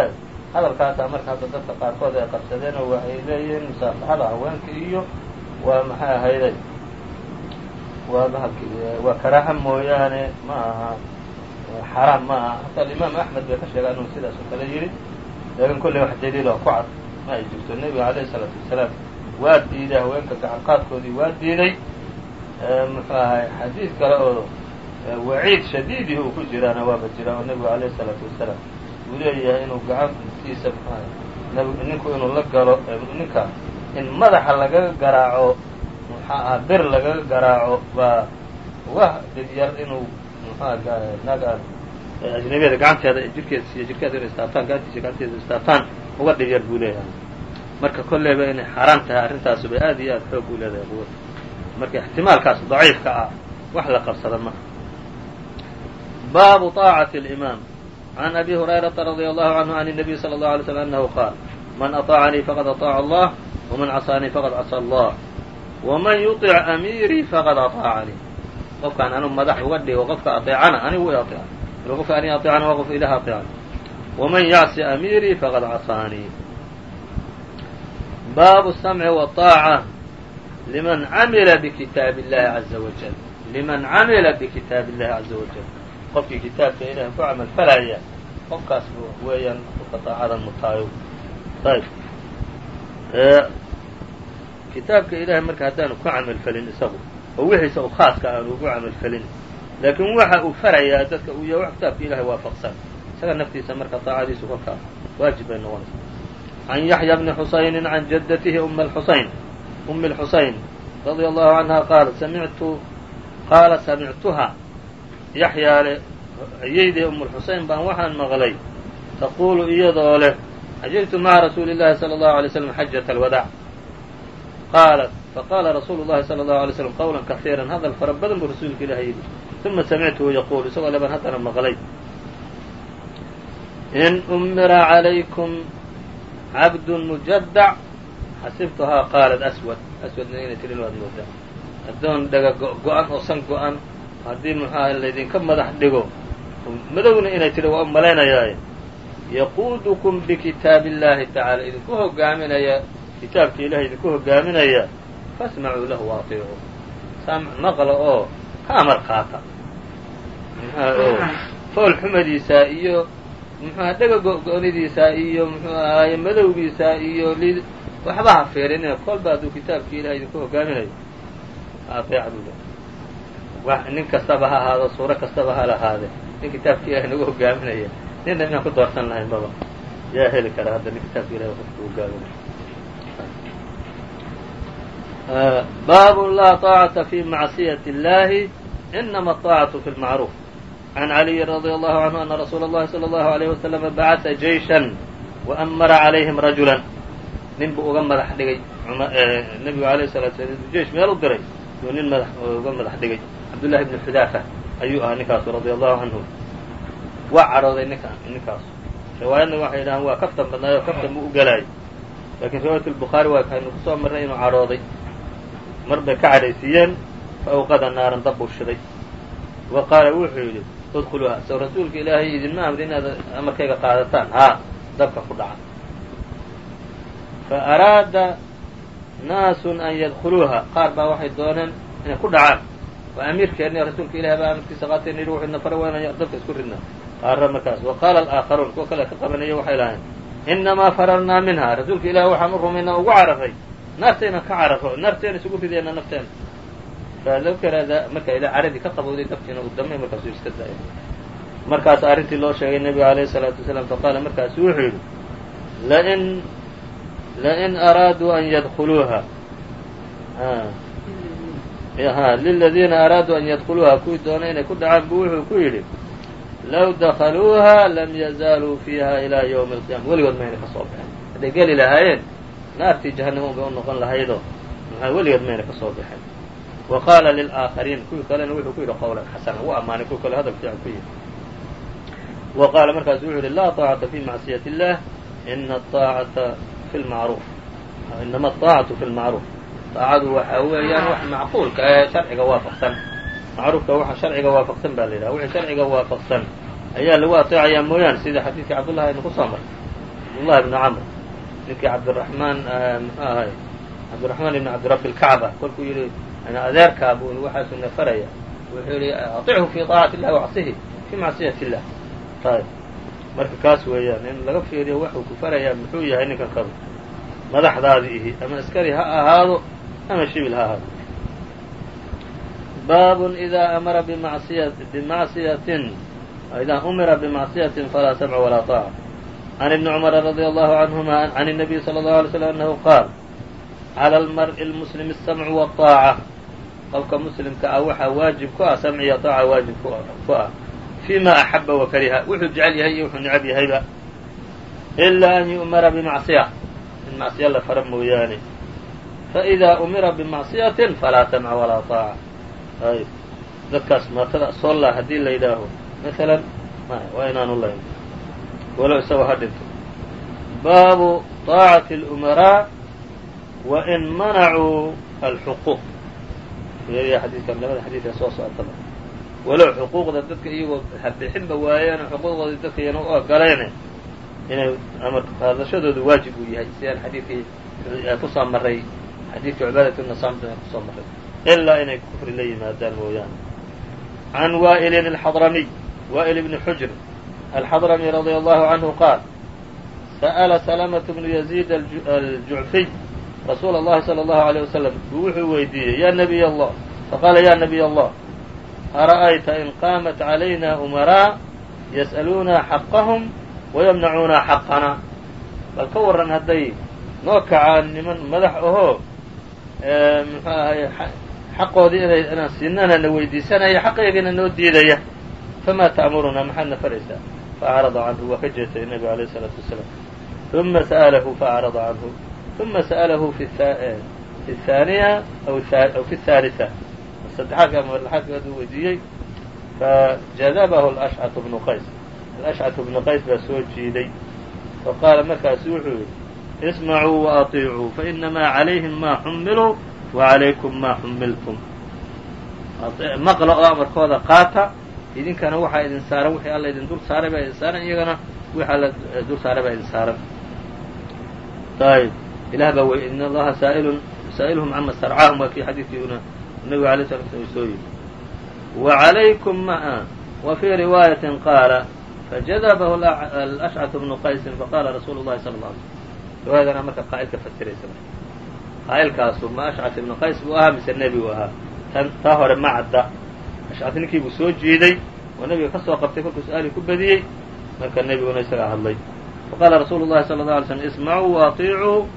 ayb hadalkaasaa marka hadda dadka qaarkood ay qabsadeen oo waxay leeyihiin musaafaxada haweenka iyo waa maxay ahayday? Waa waa karaaha mooyaane ma aha xaraam ma aha. Hataa alimaam axmed bay ka sheegaan inuu sidaas oo kale yidhi. Laakiin kolley wax daliiloo ku cad ma ay jirto. Nebiga alayh isalaatu wasalaam waa diiday haweenka gacan qaadkoodii waa diiday. Muxuu ahay xadiid kale oo waciid shadiidih uu ku jiraana waaba jira oo nebigu alayh isalaatu wasalaam uu leeyahay inuu gacantiisa mxuahay ninku inuu la galo ninka in madaxa lagaga garaaco muxaa aha bir lagaga garaaco baa uga dhigyar inuu muxuaha naag aan ajnabiyada gacanteeda jirkeeda iyo jirkeeda inay istaabtaan gacantiisa gacanteeda istaabtaan uga dhigyar buu leeyahay marka kolleyba inay xaaraan tahay arrintaasu bay aad iyo aad xoog u leedahay quwada marka ixtimaalkaas daciifka ah wax la qabsada maha baabu طaacati اlimaam can abi hurayrata radia allahu canhu can الnabiy salى اllahu alay slm annahu qaal man aطaacanii faqad aطaaca allah wman casaanii faqad casa allah wman yuطic amiirii faqad aطaacanii qofkaan anu madax uga dhigo qofka aطeecana anigu i aطeeca ila qofka ani aطeecana waa qof ilaah aطeecan wman yacsi amiirii faqad casaanii baabu الsamci wالطaaca liman camila bkitaab اllahi caza wajal liman camila bkitaab اllahi caza wajal qofkii kitaabka ilahay ku camal falaya qofkaas weeyaan qofka طaacadan mutaayo ayb kitaabka ilahay marka haddaanu ku camal felin isagu oo wixiisa u khaaska aanu ugu camal felin laakiin waxa uu farayaa dadka uu yahay wax kitaabka ilahay waafaqsan isaga naftiisa marka طaacadiisu kolkaa waajib bay noqonaysa can yaxya bni xusayni can jaddatihi uma xusayn umi اlxusayn radia allahu canha qaala samictu qaala samictuha yaxyaale ayeydee umulxuseyn baan waxaan maqlay taquulu iyadoo leh xajajtu maca rasuuli llahi sala allahu alay slam xajata alwadaac qaalat faqaala rasuulu llahi sala allahu alay slam qowlan kahiiran hadal fara badan buu rasuulka ilaah yidhi uma samictuhu yaquulu isagoo le haddana maqlay in umira calaykum cabdun mujadac xasibtuhaa qaalat aswad aswadna inay tirin waad moodaa addoon dhaga go-go-an oo san go-an haddii muxuaha laydinka madax dhigo madowna inay tidhi waa u malaynayaaye yaquudukum bikitaabi illaahi tacaala idinku hogaaminaya kitaabka ilahay idinku hogaaminaya fasmacuu lahu waatiicuu maqla oo ka amar qaata. Oo fool xumadiisaa iyo muxuaha dhaga go-goonidiisaa iyo muxuu ahaaye iyo waxba ha fiirinina kolba hadduu kitaabkii ilahay idinku hogaaminayo aeecdu nin kastaba ha ahaado suuro kastaba ha lahaade nin kitaabka ilahay nagu hogaaminaya ninna inaan ku doorsan lahayn maba yaa heli kara hadda nin kitaabka ilahay qofku hogaaminaya bab laa طaacata fi macصiyaة اllahi inama الطaacatu fi اlmacruuf عan عaliyi radي allahu canhu ana rasuula اllahi salى اllahu عalيyه waslama bacata jeyشhan وamara عalayhim rajula nin buu uga madax dhigay nebigu alayh الsalatu slam jeish meel u diray yuu nin madax uga madax dhigay cabdullahi bni xudaafa ayuu ahaa ninkaasu radia allahu canhu waa cadhooday ninka ninkaasu. Riwaayadna waxay yidhahaan waa kaftan badnaayoo kaftan buu u gelaayay lakiin riwaayat lbukhaari waa kaynu ku soo marnay inuu cadhooday mar bay ka cadhaysiiyeen fa awqada naaran dab buu shiday. Wa qaala wuxuu yidhi udkhuluuha sow rasuulka ilaahay idinma amri inaad amarkayga qaadataan. Haa dabka baa waxay dooneen waa amiirkeenni rasuulka ilahi baa amarkiisa qaatay nidhi wuxuu idna fara weynaya dabka isku ridna qaarra markaas wa qaala kuwa kale ka qabanaya waxay lahayn inamaa fararnaa minha rasuulka ilahi waxaan u rumaynaa ugu cararay naartaynan ka cararo naarteena isugu ridayna nafteena fadakara marka ila caradii ka qabowday dabkiina uu damay markaasuu iska daaya markaas arrintii loo sheegay nebiga alayhi الsalaatu wasalaam faqaala markaasu wuxuu yidhi lain lain araaduu an yadkuluuha liladiina araaduu an yadkuluuha kuwii doonay inay ku dhacaan buu wuxuu ku yidhi low dakhaluuha lam yazaaluu fiiha ilaa ywmi alqiyama weligood mayna ka soo baxeen. Hadday geli lahaayeen naartii jahannama unbay u noqon lahaydo maxaa weligood mayna ka soo baxeen? Wa qaala lilaakariin kuwii kalena wuxuu ku yidhi qowlan xasana u ammaanay kuwi kale hadal fiican ku yidhi. Wa qaala markaasu wuxuu yidhi laa طaacata fi macsiyat اllah ina aacata fi lmacruuf inama aacatu fi lmacruuf طaacadu waxa weeyaan wax macquulka ee sharciga waafaqsan macruufka waxa sharciga waafaqsan baa la yidhaha wixii sharciga waafaqsan ayaa lagu aطeecayaa mooyaane sida xadiidkii cabdullahi aynu ku soo maray cabdullahi bni camr ninkii cabdiraxmaan muxuu ahay cabdiraxmaan ibn cabdirabbi lkacba kolkuu yidhi adeerkaa buu waxaasu nafaraya wuxuu yihi aطichu fi طaacati illahi wacsihi fi macsiyati illah ayb marka kaas weeyaan in laga fiiriyo waxuu ku farayaa muxuu yahay ninkan kadu madaxdaadi ihi ama askari ha ahaado ama shibil ha ahaado baabun idaa amara bimacsiya bimacsiyatin idaa umira bimacsiyatin falaa samca walaa طaaca can ibni cumara radia allahu canhuma can الnabiy salى اllahu alay slm annahu qaal clى almar'i اlmuslimi الsamcu wالطaaca qofka muslimka ah waxaa waajib ku ah samciya طaaca waajib ku ah fima axaba wakariha wuxuu jecel yahay iyo wuxuu necab yahayba ilaa an yu'mara bimacصiya in macصiya la fara mooyaane faإida umira bimacصiyaةi falaa samca walaa طaaca ayb dadkaas maatada solla haddii la yidhaaho maala waa inaanu layn walow isagoo ha dhinto baabu طaacati اlumaraa wain manacuu alxuquuq fiiriya xadiidkan labada xadiidka soo socotaba walow xuquuqda dadka iyagoo habixinba waayeen xuquuqdooda dadka iyana u ogolayne inay amar qaadashadoodu waajib uu yahay sidaan xadiidkii kusoo maray xadiidkii cubaadat bna saamit kusoo maray ilaa inay kufri la yimaadaan mooyaane can waa'ilin alxadramiy waa'il ibni xujr alxadrami radia allahu canhu qaal sa'ala salamatu bnu yaziid aljucfiy rasuula اllahi salى اllahu عalيه wasalam buu wuxuu weydiiyey ya nabiy allah faqaala ya nabiy allah ara'ayta in qaamat calayna umaraa yas'aluuna xaqahum wayamnacuuna xaqana bal ka warran hadday noo kacaan niman madax ahoo muxuu ahay xaqoodii inay inaan siinana na weydiisanaya xaqaygana noo diidaya famaa ta'murunaa maxaadna faraysaa faacrada canhu waa ka jeestay nebigu alayh الsalaatu wasalaam uma sa'alahu faacrada canhu uma sa'alahu fi الثaaniya aw fi الثaaliثة saddexaadka ama lixaadka uu weydiiyey fajadabahu الأshcaث bnu qays alأshcaث bnu qays baa soo jiiday faqaala markaasu wuxuu yidhi ismacuu waaiicuu فإنما calayhim ما xumiluu wacalaykum maa xumiltum maqla oo amarkooda qaata idinkana waxaa idin saaran wixii alla idin dul saaray baa idin saaran iyagana wixii alla dul saaray baa idin saaran ayb ilah baa wey in allaha saailun saa'iluhum cama sarcaahum waa kii xadiidkiiuna nabigu alay sala slam soo yidhi wacalaykum maa wa fii riwaayatin qaala fajadabahu alashcatu bnu qaysin faqala rasuulu llahi sala la alay slm riwaayadana marka qaa'ilka fasiraysa qaa'ilkaasu ma ashcaث ibnu qays buu ahaa mise nebi u ahaa tan taa hore ma cadda ashcaث ninkii buu soo jiiday oo nebiga ka soo qabtay kolkuu su-aalii ku badiyey marka nebiguna isagaa hadlay faqala rasuulu الlahi salى الlه alay slm ismacuu وaطiicuu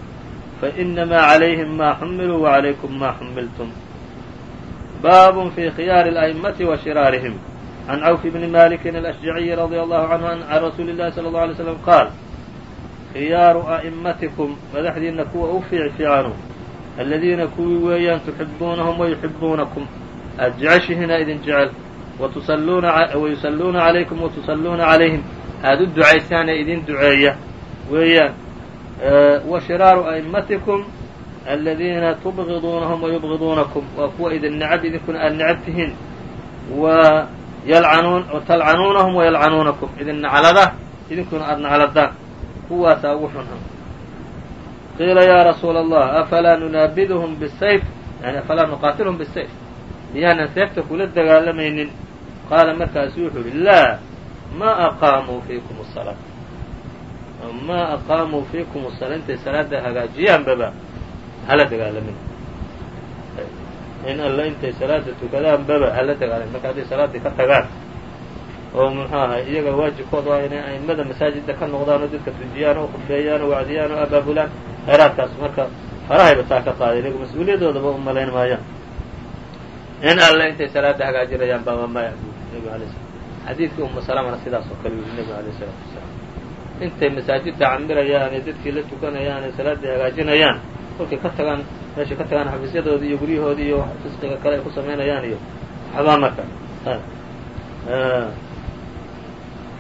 fainamaa عalayhim ma xumiluu وعalaykum ma xumiltum bab fi khiyaari الأئmaةi wa shiraarihim عan cawf bni maliki الأshjaعiyi radي allahu canhu can rasuuli الlahi salى الlه alay slm qaal khiyaaru a'imatikum madaxdiina kuwa u fiic fiicanu aladiina kuwii weeyaan tuxibuunahum wayuxibuunakum aad jeceshihiina idin jecel wayusalluuna عalaykum watusalluuna عalayhim aad u ducaysaane idin duceeya. Weeyaan wa shiraaru a'imatikum aladiina tubgiduunahum wayubgiduunakum waa kuwa idin necab idinkuna aad necab tihiin wa talcanuunahum wayalcanuunakum idin naclada idinkuna aad nacladaan kuwaasaa ugu xunha qiila yaa rasuula allah afalaa nunaabiduhum bisayf yani afalaa nuqaatilhum bisayf miyaanan seefta kula dagaalamaynin? Qaala markaasu wuxuu yihi laa ma aqaamuu fiikum salaa ma aqaamuu fiikum salaa intay salaada hagaajiyaanbaba hala dagaalamin. In alla intay salaada tukadaanbaba hala dagaalamin. Marka hadday salaaddii ka tagaan oo muxuu ahay iyaga waajibkooda waa inay a'immada masaajidda ka noqdaan oo dadka tujiyaan oo khudbeeyaan oo wacdiyaan oo abaabulaan khayraadkaas marka farahayba taa ka qaaday iyagu mas'uuliyadoodaba u malayn maayaan. In alle intay salaada hagaajinayaan baba maya nebigu alay slam xadiidkii umu salamana sidaas oo kale yuri nebigu alayh isalaatu wasalaam. Intay masaajidda camirayaan ee dadkii la tukanayaan ee salaaddii hagaajinayaan kolkay ka tagaan meeshay ka tagaan xafiisyadoodii iyo guryahoodii iyo fisqiga kale ay ku samaynayaan iyo waxbaa marka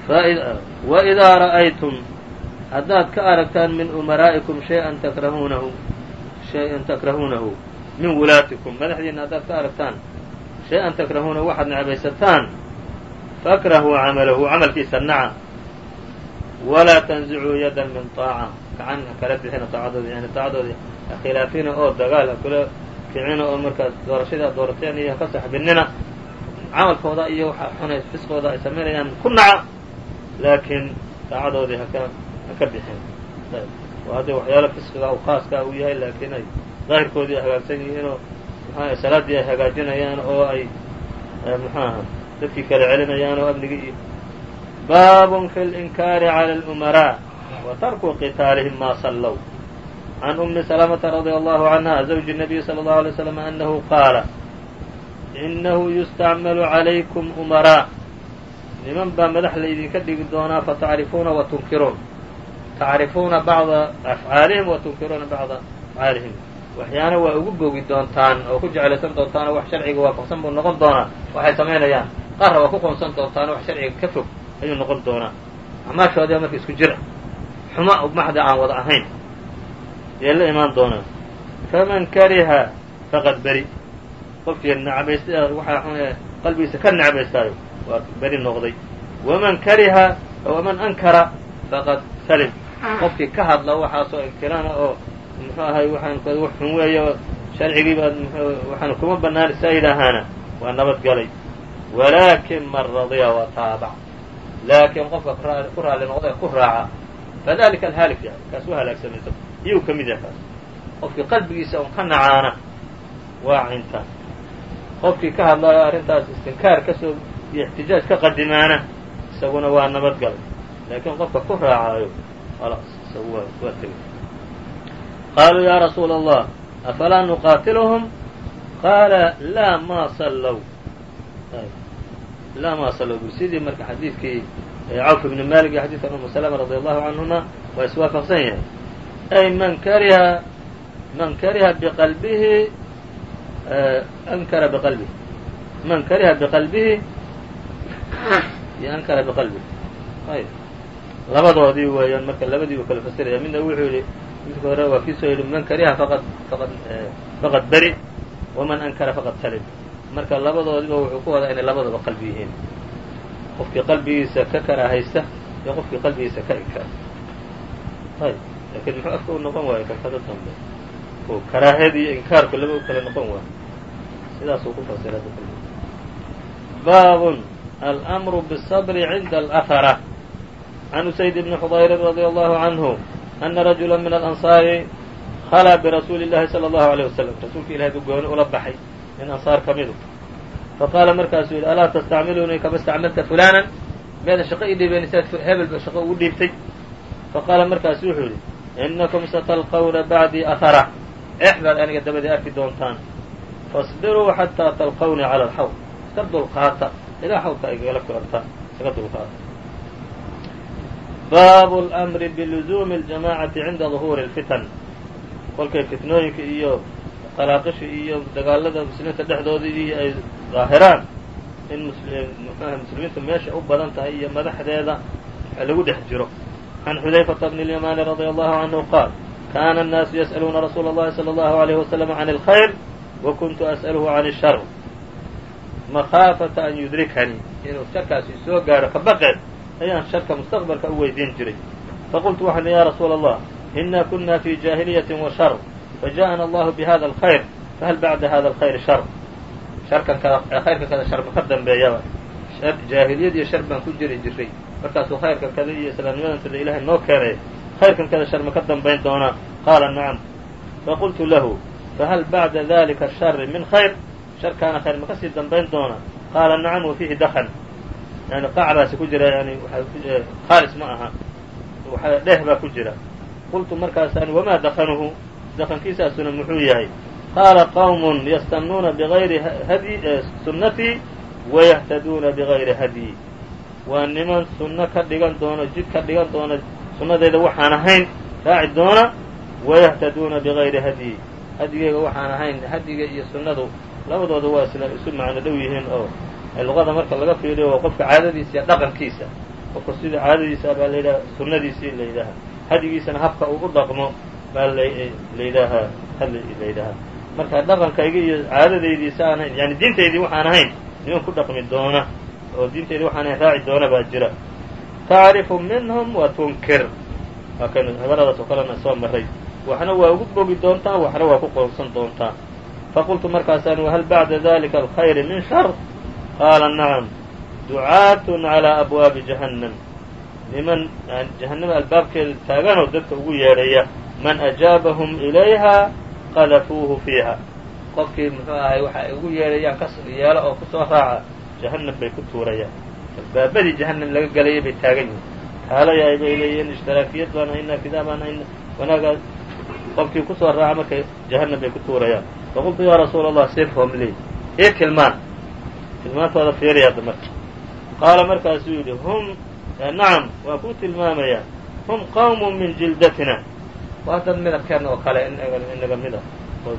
waidaa ra'aytum haddaad ka aragtaan min umaraa'ikum shay-an takrahuunahu shay-an takrahuunahu min wulaatikum madaxdiina haddaad ka aragtaan shay-an takrahuunahu waxaad necbaysataan fakrahuu camalahu camalkiisa naca walaa tanzicuu yadan min طaaca gacan ha kala bixina taacadoodi yani taacadoodii ha khilaafina oo dagaal ha kula kicina oo markaad doorashadii ad doorateen iyo haka saxbinina camalkooda iyo waxa xunay fisqooda ay samaynayaan ku naca laakiin taacadoodii haka haka bixin oo hadday waxyaalo fisqiga u khaaska uu yahay laakiin ay daahirkoodii ay hagaagsan yihiinoo mxua salaaddii ay hagaajinayaan oo ay muxuaha dadkii kala celinayaan oo amnigii iyo baabun fi linkaari cala اlumaraa wa tarku qitaalihim ma sallow can umi salamata radia allahu canha zawji الnabiy salى اllahu alay slam anahu qaala inahu yustacmalu calaykum umaraa niman baa madax laydinka dhigi doonaa fatacrifuuna wa tunkiruun. Tacrifuuna bacda afcaalihim wa tunkiruuna bacda afcaalihim waxyaana waa ugu bogi doontaan oo ku jeclaysan doontaan oo wax sharciga waafaqsan buu noqon doonaa. Waxay samaynayaan qaarna waa ku qoonsan doontaan oo wax sharciga ka fog ayuu noqon doonaa. Acmaashoodiba marka isku jira. Xuma maxda aan wada ahayn. Yay la imaan doonaa. Faman kariha faqad beri qofkii nacbayst waxaa xun ee qalbigiisa ka necbaystaayo waa beri noqday. Waman kariha waman ankara faqad salim. Qofkii ka hadla waxaasoo inkirana oo muxuu ahay waxaan wax xun weeye oo sharcigii baad waxaan kuma banaani saa yidhaahaana waa nabad galay. Walaakin man radiya wa taabac laakiin qofka ku raalli noqda ee ku raaca. Fadalika alhaalik yahay. Kaas u halaagsamaysa iyuu ka mid yahay. Kaas qofkii qalbigiisa un ka nacaana waa cintaan. Qofkii ka hadlayo arrintaas istinkaar ka soo iyo ixtijaaj ka qadimaana isaguna waa nabad galay. Laakiin qofka ku raacayo khalaas isagu waa waa tegay qaaluu yaa rasuula allah afalaa nuqaatiluhum? Qaala laa ma sallow laa ma sallow bur sidii marka xadiidkii cawf ibni malik iyo xadiidkan umu salama radi allahu canhuma waa iswaafaqsan yahay. Ay man kariha man kariha biqalbihi ankara biqalbihi. Man kariha biqalbihi iyo ankara biqalbihi ayb labadoodii weeyaan marka labadii uu kala fasiraya midna wuxuu yihi midka hore waa kiisoo yidhi man kariha faqad faqad faqad beri waman ankara faqad salim marka labadoodiba wuxuu ku wadaa inay labadaba qalbi yihiin. Qofkii qalbigiisa ka karaahaysta iyo qofkii qalbigiisa ka inkaara ayb lakiin muxuu afka u noqon waayo karkada dambe? Karaahada iyo inkaarku laba u kala noqon waayo. Sidaasuu ku fasira baab alأmru bالصbr cinda اlأhra عن سيد بن xضyr رضي الله عنه أنa رaجuلا min الأنصاaر khلى برasuuلi الlahi صلى الله عليه وسلم rasuulka ilahay buu gooni ula baxay min anصاar ka midu faqaala markaasuu yidhi alaa تstacmilunii kama اstacmalta fulaنا miyaada shaqo ii dhiibaynasaad hebel ba shaqo ugu dhiibtay faqaala markaasu wuxuu yidhi inakum satalqawna bacdii ahara eex baad aniga dabadii arki doontaan faصbiruu xataa talqawnii calى اlxawd iska dulqaata ilaa xawdka igagala kulantaan isaga dulqaata baabu اlأmri biluزuumi اljamacati cinda ظuhuuri اlfitan kolkay fitnooyinka iyo qalaaqisha iyo dagaalada muslimiinta dhexdoodii iyo ay daahiraan in mxuaha muslimiintu meesha u badan tahay iyo madaxdeeda lagu dhex jiro can xudayfata bn اlyamani radي allahu canhu qaal kana الnaasu yasأluuna rasuula اllahi salى اllahu عalيyh waslm can اlkhayr wa kuntu asأlhu can الshar makhaafata an yudrikani inuu sharkaasi soo gaaro ka ayaan sharka mustaqbalka u weydiin jiray faqultu waxaan ya rasuula allah inaa kuna fi jaahiliyatin wa shar fajaءana allahu bihada alkhayr fahal bacda hada alkhayri shar sharkan kada khayrka kada shar ma ka dambeeyaba jaahiliyad iyo shar baan ku jiri jiray markaasuu khayrkan kada iyo islaamnimadan sida ilaahay noo keenay khayrkan kada shar ma ka dambayn doonaa qaala nacam faqultu lahu fahal bacda dalika shari min khayr sharkaana khayr ma ka sii dambayn doona qaala nacam wa fiihi dakn yani qacbaasi ku jira yani khaalis ma aha dheeh baa ku jira qultu markaasaan wamaa daknuhu dakankiisaasuna muxuu yahay qaala qawm yastanuuna bigayri hadi sunnatii wayahtaduuna bigayri hadyi waa niman sunno ka dhigan doono jid ka dhigan doona sunnadayda waxaan ahayn raaci doona wayahtaduuna bigayri hadyi hadyigayga waxaan ahayn hadyiga iyo sunnadu labadooda waa isla isu macno dhow yihiin oo luqada marka laga fiiriyo waa qofka caadadiisa dhaqankiisa. Qofka sida caadadiisa baa la yidhaha sunnadiisii la yidhaahaa hadyigiisana habka uu u dhaqmo baa la yidhaahaa la yidhaahaa marka dhaqankayga iyo caadadaydiisa aan ahayn yani diintaydii waxaan ahayn niman ku dhaqmi doona oo diintaydii waxaan ahayn raaci doona baa jira. Tacrifu minhum wa tunkir. Waa kaynu habaradaas oo kalena soo maray waxna waa ugu bogi doontaa waxna waa ku qoonsan doontaa faqultu markaasaan whal bacda dalika alkhayri min shar qaala nacam ducaatun calىa abwaabi jahannam niman jahannama albaabkeeda taaganoo dadka ugu yeedhaya man ajaabahum ilayha qadafuuhu fiiha qofkii muxuu ahay waxa ay ugu yeedhayaan ka yeelo oo ku soo raaca jahannam bay ku tuurayaan albaabadii jahannam laga gelayay bay taagan yihiin kaalaya bay leeyihiin ishtiraakiyad baan haynaa kidaa baan haynaa wanaagaa qofkii ku soo raaca markay jahannam bay ku tuurayaan faqultu yaa rasuula allah sifhum lii ii tilmaan tilmaantooda fiiriya hadda marka qaala markaasuu yidhi hum nacam waa kuu tilmaamayaa hum qawmun min jildatina waa dad midabkeenna oo kale inaga mida oo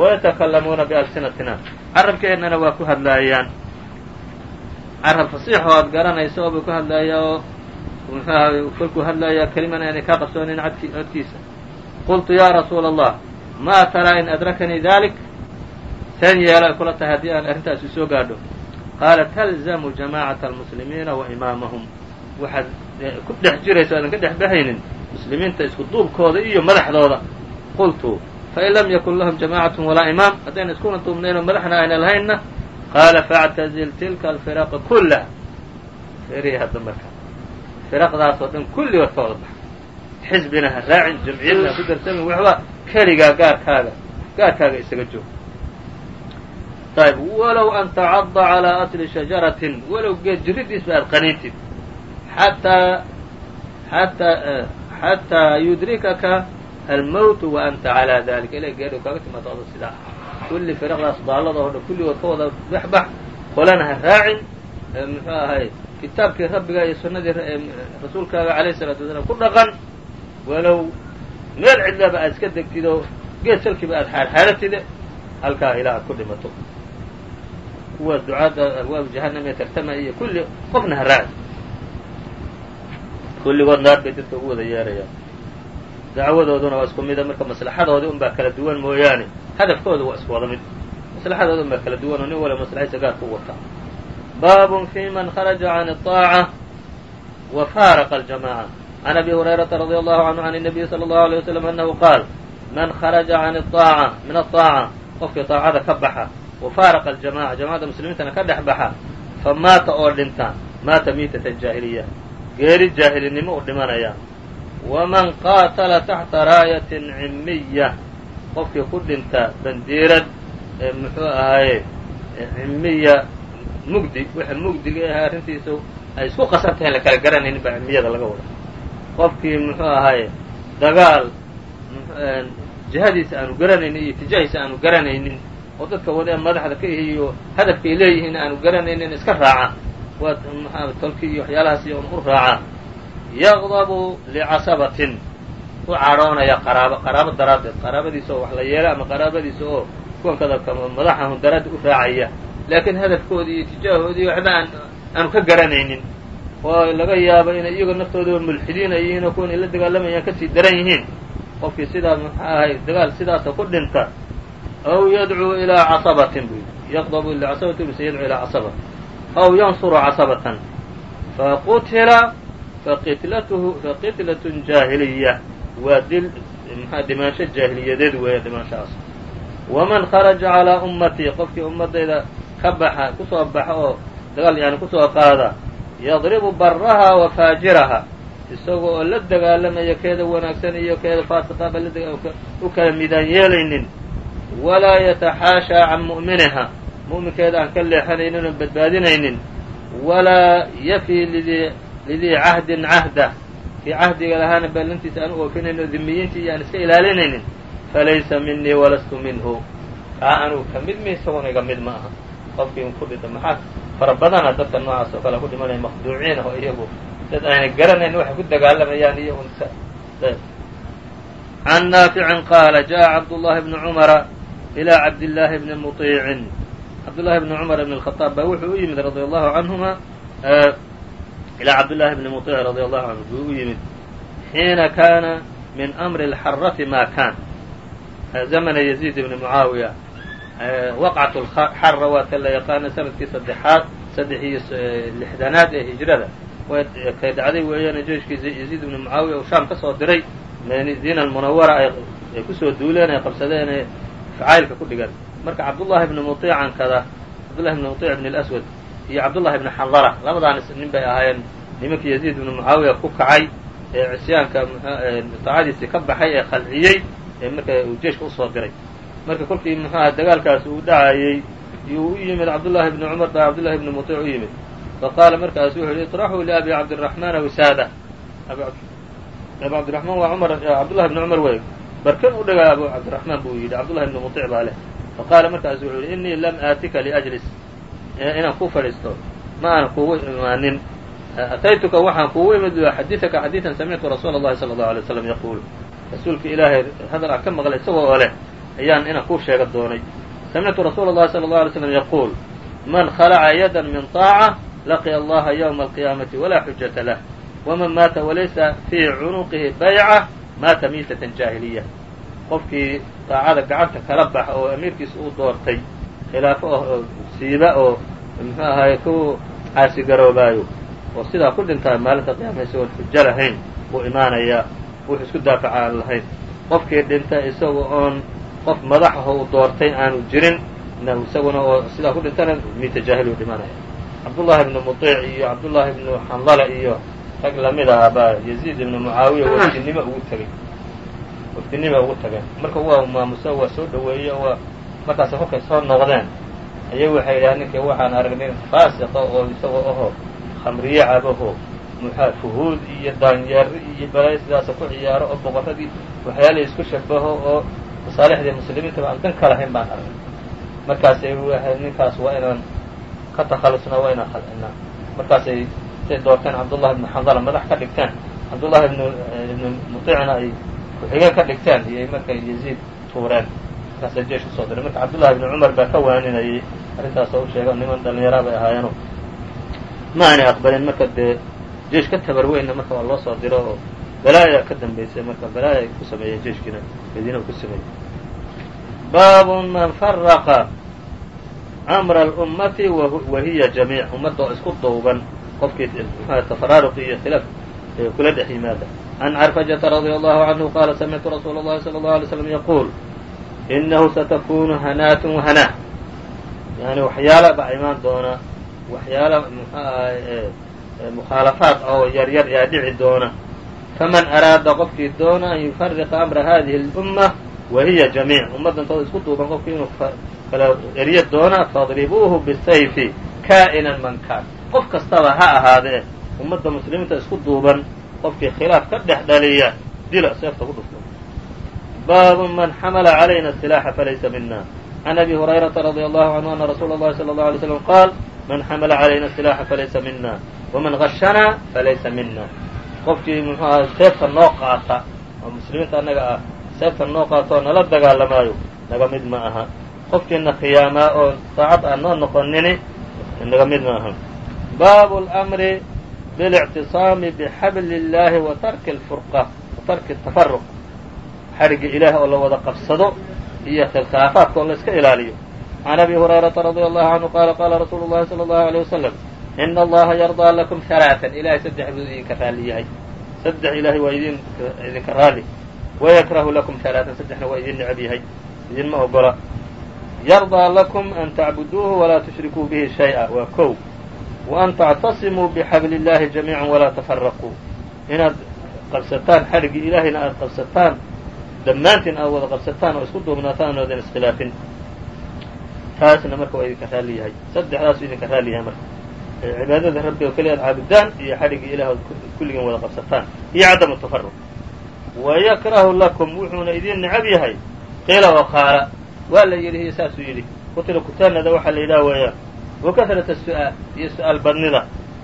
wayatakallamuuna bialsinatina carabkeennana waa ku hadlaayaan carab fasiix oo aad garanayso oo buu ku hadlaayaa oo muxuu kolkuu hadlaayaa kelimana aanay kaa qabsoonin adki codkiisa qultu yaa rasuula allah maa taraa in adrakanii dalik seen yeelo kula tahay haddii aan arrintaasi soo gaadho. Qaala talzamu jamaacata almuslimiina wa imaamahum. Waxaad ku dhex jirayso aadan ka dhex bahaynin muslimiinta isku duubkooda iyo madaxdooda. Qultu fain lam yakun lahum jamaacatun walaa imaam haddayna iskuna duubnaynoo madaxna ayna lahaynna. Qaala faاctazil tilka alfiraqa kullaha ferihi hadda marka. Firaqdaasoo dhan kulligood ka baxa xisbina ha raacin jamciyadna ha ku darsamin waxba keligaa gaarkaaga gaarkaaga isaga joog ayb walow an tacada calىa asli shajaratin walow geed jiridiisba aad qaniintid xataa xataa xataa yudrikaka almowtu wa anta calىa dalika ila geedho kaaga timaado ado sidaa kulli firaqdaas daallada oo dhan kulligood ka wada baxbax qolana ha raacin muxuu ahay kitaabkii rabbiga iyo sunnadii rasuulkaaga alayh الsalaatu wasalaam ku dhaqan walow meel cidlaba aad iska degtid oo geed salkiiba aad xaarxaaratide halkaa ilaa aad ku dhimato kuwaas ducaadda abwaab jahanam ee tartama iyo kulli qofna ha raaci kulligood naar bay dadka ugu wada yeerayaan dacwadooduna waa isku mida marka maslaxadoodii un baa kala duwan mooyaane hadafkooda waa isku wada mid maslaxadooda un baa kala duwan oo nin waliba maslaxadiisa gaarka u wata baabun fi man kharaja can الطaaca wa faaraqa aljamaca can abi hurayrata radi allahu canhu can الnabiyi salى اllahu alيه waslm anahu qaal man kharaja can aaca min aلطaaca qofkii طaacada ka baxa wa faaraqa aljamaca jamacada muslimiintana ka dhex baxa fa maata oo dhinta maata miitata jaahiliya geeri jaahilinimo u dhimanaya waman qaatala taxta raayatin cimiya qofkii ku dhinta bandiirad muxuu ahaaye cimiya mugdi wixii mugdiga ahay arrintiisu ay isku qasan tahay la kala garanaynin baa cimiyada laga wada qofkii muxuu ahaaye dagaal jihadiisa aanu garanaynin iyo tijaahiisa aanu garanaynin oo dadka wada madaxda ka ihiyo hadafkay leeyihiin aanu garanaynin iska raaca. Waa maxaa tolki iyo waxyaalahaas iyo u raaca. Yaqdabu licasabatin u cadhoonaya qaraabo qaraabo daraaddeed qaraabadiisa oo wax la yeela ama qaraabadiisa oo kuwankada madaxahu daraaddeed u raacaya. Laakiin hadafkoodii iyo tijaahoodii waxba aan aanu ka garanaynin oo laga yaabo inay iyagoo naftooda mulxidiina yihiin oo kuwan ay la dagaalamayaan ka sii daran yihiin. Qofkii sidaa maxaa ahay dagaal sidaasa ku dhinta. Aw yadcuu ilaa casabatin buu yidhi. Yaqdabu licasabatin mise yadcuu ilaa casaba aw yansuru casabatan. Faqutila faqitlathu faqitlatun jaahiliya. Waa dil maxaa dhimaansho jaahiliyadeed weeye dhimaanshahaas waman kharaja calaa ummatii qofkii ummadayda ka baxa ku soo baxa oo dagaal yani ku soo qaada yadribu baraha wa faajiraha. Isagoo oo la dagaalamaya keeda wanaagsan iyo keeda faasiqaaba u kala midaan yeelaynin walaa yataxaashaa can mu'miniha. Mu'minkeeda aan ka leexanaynin oon badbaadinaynin. Walaa yafii lidii cahdin cahda. Kii cahdiga lahaana ballantiisa aan u oofinaynin oo dimiyiintii iyo aan iska ilaalinaynin. Falaysa minii walastu minhu. Kaa anugu ka mid mi isagoona iga mid ma aha. Qofkii ku dhinta maxaa fara badana dadka noocaas oo kale ku dhimanaya maqduuciin oo iyagu dad aanay garanayn waxay ku dagaalamayaan iyo un can naaficin qaala jaءa cabdullahi bnu cumara ilaa cabdillaahi bni muطiicin cabdullahi bni cumar bn الkhطaab baa wuxuu u yimid radi allahu canhuma ilaa cabdullahi bni muطiic radi allahu canhu buu u yimid xiina kaana min amri اlxarati ma kan zamana yaziid ibni mucaawiya waqcat xara waa ta la yaqaana sannadkii saddexaad saddex iyo lixdanaad ee hijrada kay dhacday weeyaan jeyshkii yaziid ibni mucaawiya uu shaam ka diray madiina almunawara ay ku soo duuleen ay qabsadeen ee facaylka ku dhigan marka cabdullahi bni muiican kada cabdullahi bni muiic bn اlaswad iyo cabdullahi bni xandara labadaan nin bay ahaayeen nimankii yaziid ibni mucaawiya ku kacay ee cisyaanka taacadiisii ka baxay ee khalciyey ee marka uu jeyshka u soo diray marka kolkii muxuaha dagaalkaas uu dhacayey yuu u yimid cabdullahi bni cumar baa cabdullahi bni muiic u yimid faqaala markaasu wuxuu yihi iطraxuu liabi cabdiraxmaan wisaada abu cabdiraxmaan waa cumar cabdullahi bni cumar wey barkan u dhagaa abu cabdiraxmaan buu yidhi cabdullahi bni muiic baa leh faqaala markaasu wuxuu yihi inii lam aatika liajlis inaan ku fadhiisto ma aanan kugu imaanin ataytuka waxaan kugu imid xadiidaka xadiidan samictu rasuula اllahi salى اllahu alay slam yaquul rasuulka ilaahay hadal aan ka maqlay isagoo oo leh ayaan inaan kuu sheega doonay samictu rasuula اllahi salى اllahu alay slam yaquul man khalaca yadan min طaaca laqiya allaha ywma alqiyaamati walaa xujata lah waman maata walaysa fii cunuqihi bayca maata miitatan jaahiliya qofkii daacada gacanta kala baxa oo amiirkiisa uu doortay khilaafo oo siiba oo muxuu ahaye ku caasigaroobaayo oo sidaa ku dhintaa maalinta qiyaama isagoon xujo lahayn buu imaanayaa wuxuu isku daafaca aan lahayn qofkii dhinta isaga oon qof madaxaho u doortay aanu jirin isaguna oo sidaa ku dhintana miita jaahili u dhimanaya. Cabdullahi ibnu muiic iyo cabdullahi ibnu xandala iyo rag la mid ahaa baa yaziid ibnu mucaawiya wafdinimo ugu tegey wafdinimo ugu tageen marka waa maamuso waa soo dhoweeye waa markaas kolkay soo noqdeen. Ayay waxay yidhaha ninkii waxaan aragnay faasiqa oo isagoo ahoo khamriye cabaho muxaa fuhuud iyo daanyeeri iyo balaayo sidaasa ku ciyaaro oo boqorradii waxyaalihii isku shabaho oo masaalixdii muslimiintaba aan dan ka lahayn baan aragnay markaasay waxay ninkaas waa inaan ka takhalusnaa waa inaan khalcinaa. Markaasay say doorteen cabdullahi ibnu xandala madax ka dhigteen. Cabdullahi ibnu ibnu muiicna ay ku-xigeen ka dhigteen iyay markay yaziid tuureen. Markaasay jeesh ku soo diray marka cabdullahi ibnu cumar baa ka waaninayay arrintaas oo u sheega niman dhallinyaraa bay ahaayeeno ma aanay aqbalin marka dee jeesh ka tabar marka waa loo soo diro oo balaayaa ka dambaysay marka balaaya ay ku sameeyeen jeiشkiina madiina ku sameeyey baab man faraqa amra اlummati wa hiya jamiic ummadda oo isku duuban qofkii tafaraaruqi iyo khilaaf kula dhex yimaada can carfajata radي allahu canhu qaala samictu rasuul اllahi salى اllahu alay slam yaquul inahu satakunu hanaat wahanaa yani waxyaala baa imaan doona waxyaala mxuaha mukhaalafaat oo yaryar yaa dhici doona faman araada qofkii doona an yufariqa amra hadihi اlumma wa hiya jamiic ummaddantooda isku duuban qofkii inuu kala eryo doona fadribuuhu bisayfi kaa'inan man kaan qof kastaba ha ahaadee ummadda muslimiinta isku duuban qofkii khilaaf ka dhex dhaliya dila seefta ku dhufto baabu man xamala calayna silaaxa falaysa mina can abi hurayrata radia allahu canhu ana rasuula اllahi salى اllahu alay slam qaal man xamala calayna silaaxa falaysa mina waman gashanaa falaysa mina qofkii muxuu aha seefta noo qaata oo muslimiinta annaga ah seefta noo qaata oo nala dagaalamaayo naga mid ma aha qofkiina khiyaamaa oo saacad aan noo noqonini naga mid ma aha baabu اlmri biاlictisaami bixabli اllahi wa tarki اlfurqa wa tarki tafaruq xadhigga ilaah oo la wada qabsado iyo khilkhilaafaadka oo la iska ilaaliyo can abi hurayrata radia allahu canhu qaala qaala rasuulu llahi salى allahu alيyه wasalam ina allaha yardaa lakum halaaan ilahay saddex buu idinka raali yahay saddex ilahay waa idin idinka raali wayakrahu lakum halaaan saddexna waa idin necab yahay idinma ogola yardaa lakum an tacbuduuhu walaa tushrikuu bihi shay'a waa kow wa an tactasimuu bixabli illahi jamiica walaa tafaraquu inaad qabsataan xadhiggii ilaahayna aad qabsataan dhammaantiin aad wada qabsataan oo isku duubnaataan oodan iskhilaafin taasna marka waa idinka raali yahay saddexdaasuu idinka raali yahay marka cibaadada rabbi oo keliya ad caabudaan iyo xadhiggii ilaah ood kulligiin wada qabsataan iyo cadamu tafaruq wayakrahu lakum wuxuuna idin necab yahay qiila oo qaala waa la yidhi iyo saasuu yidhi kutila kutaanada waxaa la yidhaha weeyaan wa kasrata su'aal iyo su'aal badnida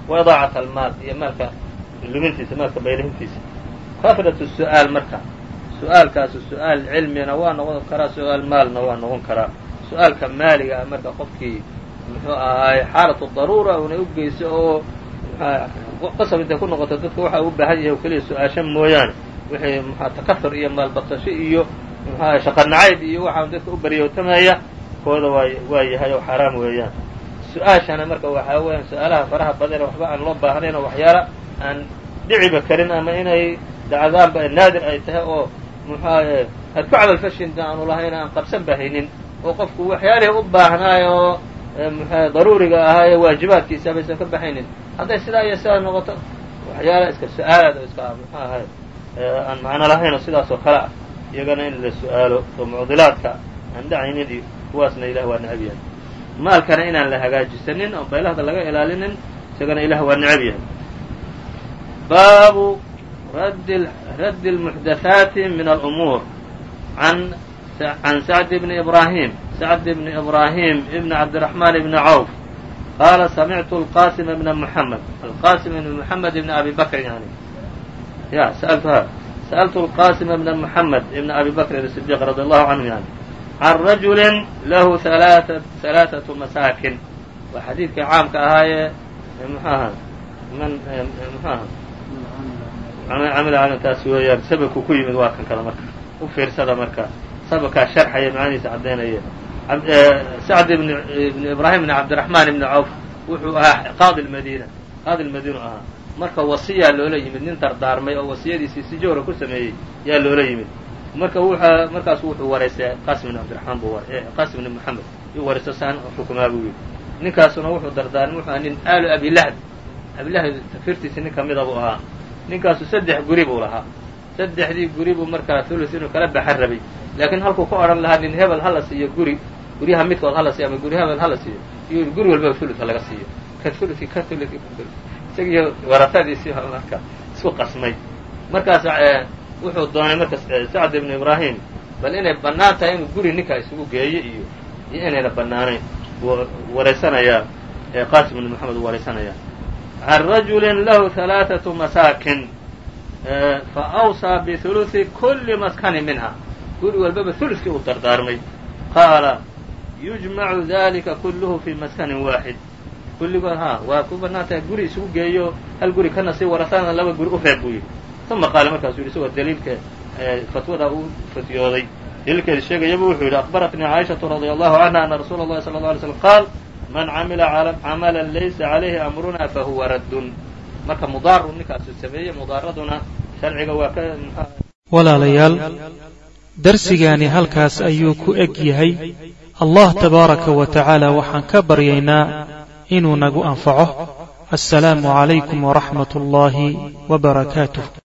wa idaacat almaal iyo maalka lumintiisa maalka baylihintiisa kasratu su'aal marka su'aalkaasu su'aal cilmina waa noqon karaa su'aal maalna waa noqon karaa su'aalka maaliga marka qofkii muxuu ahaay xaalatu daruura una u oo qasab intay ku noqoto dadka waxa u baahan yahay o keliya su'aasha mooyaane. Wixii mxua takahur iyo maalbatasho iyo mxuaha shaqa nacayb iyo waxaan dadka u baryootamaya kooda waa waa yahay oo xaaraam weeyaan. Su'aashana marka waxaa weeyaan su'aalaha faraha badan waxba aan loo baahnayn oo waxyaala aan dhiciba karin ama inay dacdaanba naadir ay tahay oo muxuahaye had ku camalfashinta aanu lahayn aan qabsan bahaynin oo qofku waxyaalihii u baahnaayo mxua daruuriga ahaa ee waajibaadkiisa baysan ka baxaynin. Hadday sidaa iyo sidaa noqoto waxyaala iska su'aalaad iska muxuu ahay aan macno lahayn oo sidaas oo kale ah. Iyagana in la su'aalo oo mucdilaadka aan dhacaynin kuwaasna ilah waa necab maalkana inaan la hagaajisanin oo baylahda laga ilaalinin isagana ilah waa necab yahay. Baabu raddi raddi اlmuxdathaati min alumuur. An can sacd bni ibrahim sacd ibn ibrahim ibn cabdiraxmaan ibn cawf qaala samictu alqasim ibna muxamed alqasim ibn muxamed ibn abi bakr yani ya sa'altu ha sa'altu alqasim ibna muxamed ibn abi bakrin asidiq radi allahu canhu yani can rajuli lahu halaaثatu masaakin waa xadiidkii caamka ahaayee muxuaha man muxuaha camila calan taasi weeyaan sababku ku yimid waa kan kale marka u fiirsada marka sababkaa sharxaya macaanihiisa caddaynaya sacd ibn ibrahim ibn cabdiraحman ibn cawf wuxuu ahaa qaadi madina qaadi madinu ahaa marka wasiyaa loola yimid nin dardaarmay oo wasiyadiisii si jawra ku sameeyey yaa loola yimid marka wuxa markaasu wuxuu waraystay qasim ibn cabdiraxmaan buu qasim ibn moxamed yuu waraysto saan xukumaa buu yidhi ninkaasuna wuxuu dardaarmay wuxuu ahaa nin aalu abilahb abilahb tafirtiisi nin kamida buu ahaa ninkaasu saddex guri buu lahaa saddexdii guri buu markaa thulus inuu kala baxan rabay. Laakiin halkuu ka odhan lahaa nin hebel hala siiyo guri guryaha midkood hala siiyo ama guri hebel hala siiyo. Iyo guri walbaba thuluka laga siiyo. Ka thuluki ka thuluki isagiyo warafadiisii marka isku qasmay. Markaas wuxuu doonay marka sacd ibnu ibraahim bal inay bannaan tahay inuu guri ninkaa isugu geeyo iyo iyo inayna bannaanayn. Wuu waraysanayaa qasim ibnu moxamed uu waraysanayaa can rajulin lahu halaaثaةu masaakin fa awsaa bihuluثi kuli maskani minha guri walbaba hulukii uu dardaarmay qaala yujmacu dalika kulluhu fi maskanin waaxid kulligood ha waa ku bannaan tahay guri isugu geeyo hal guri kana sii warasana laba guri u reeb buu yidhi uma qaala markaasuu yidhi isagoo daliilka fatwada uu fatiyooday daliilkeeda sheegayaba wuxuu yidhi akbaratnii caaishatu radia allahu canha ana rasuula اllahi sala اla alay slm qaal man camila camalan laysa calayhi amruna fahuwa raddun marka mudaaru ninkaasu sameeyey mudaaraduna sharciga waa ka walaalayaal darsigaani halkaas ayuu ku eg yahay. Allah tabaaraka wa tacaala waxaan ka baryaynaa inuu nagu anfaco. Assalaamu calaykum waraxmat ullaahi barakaatuh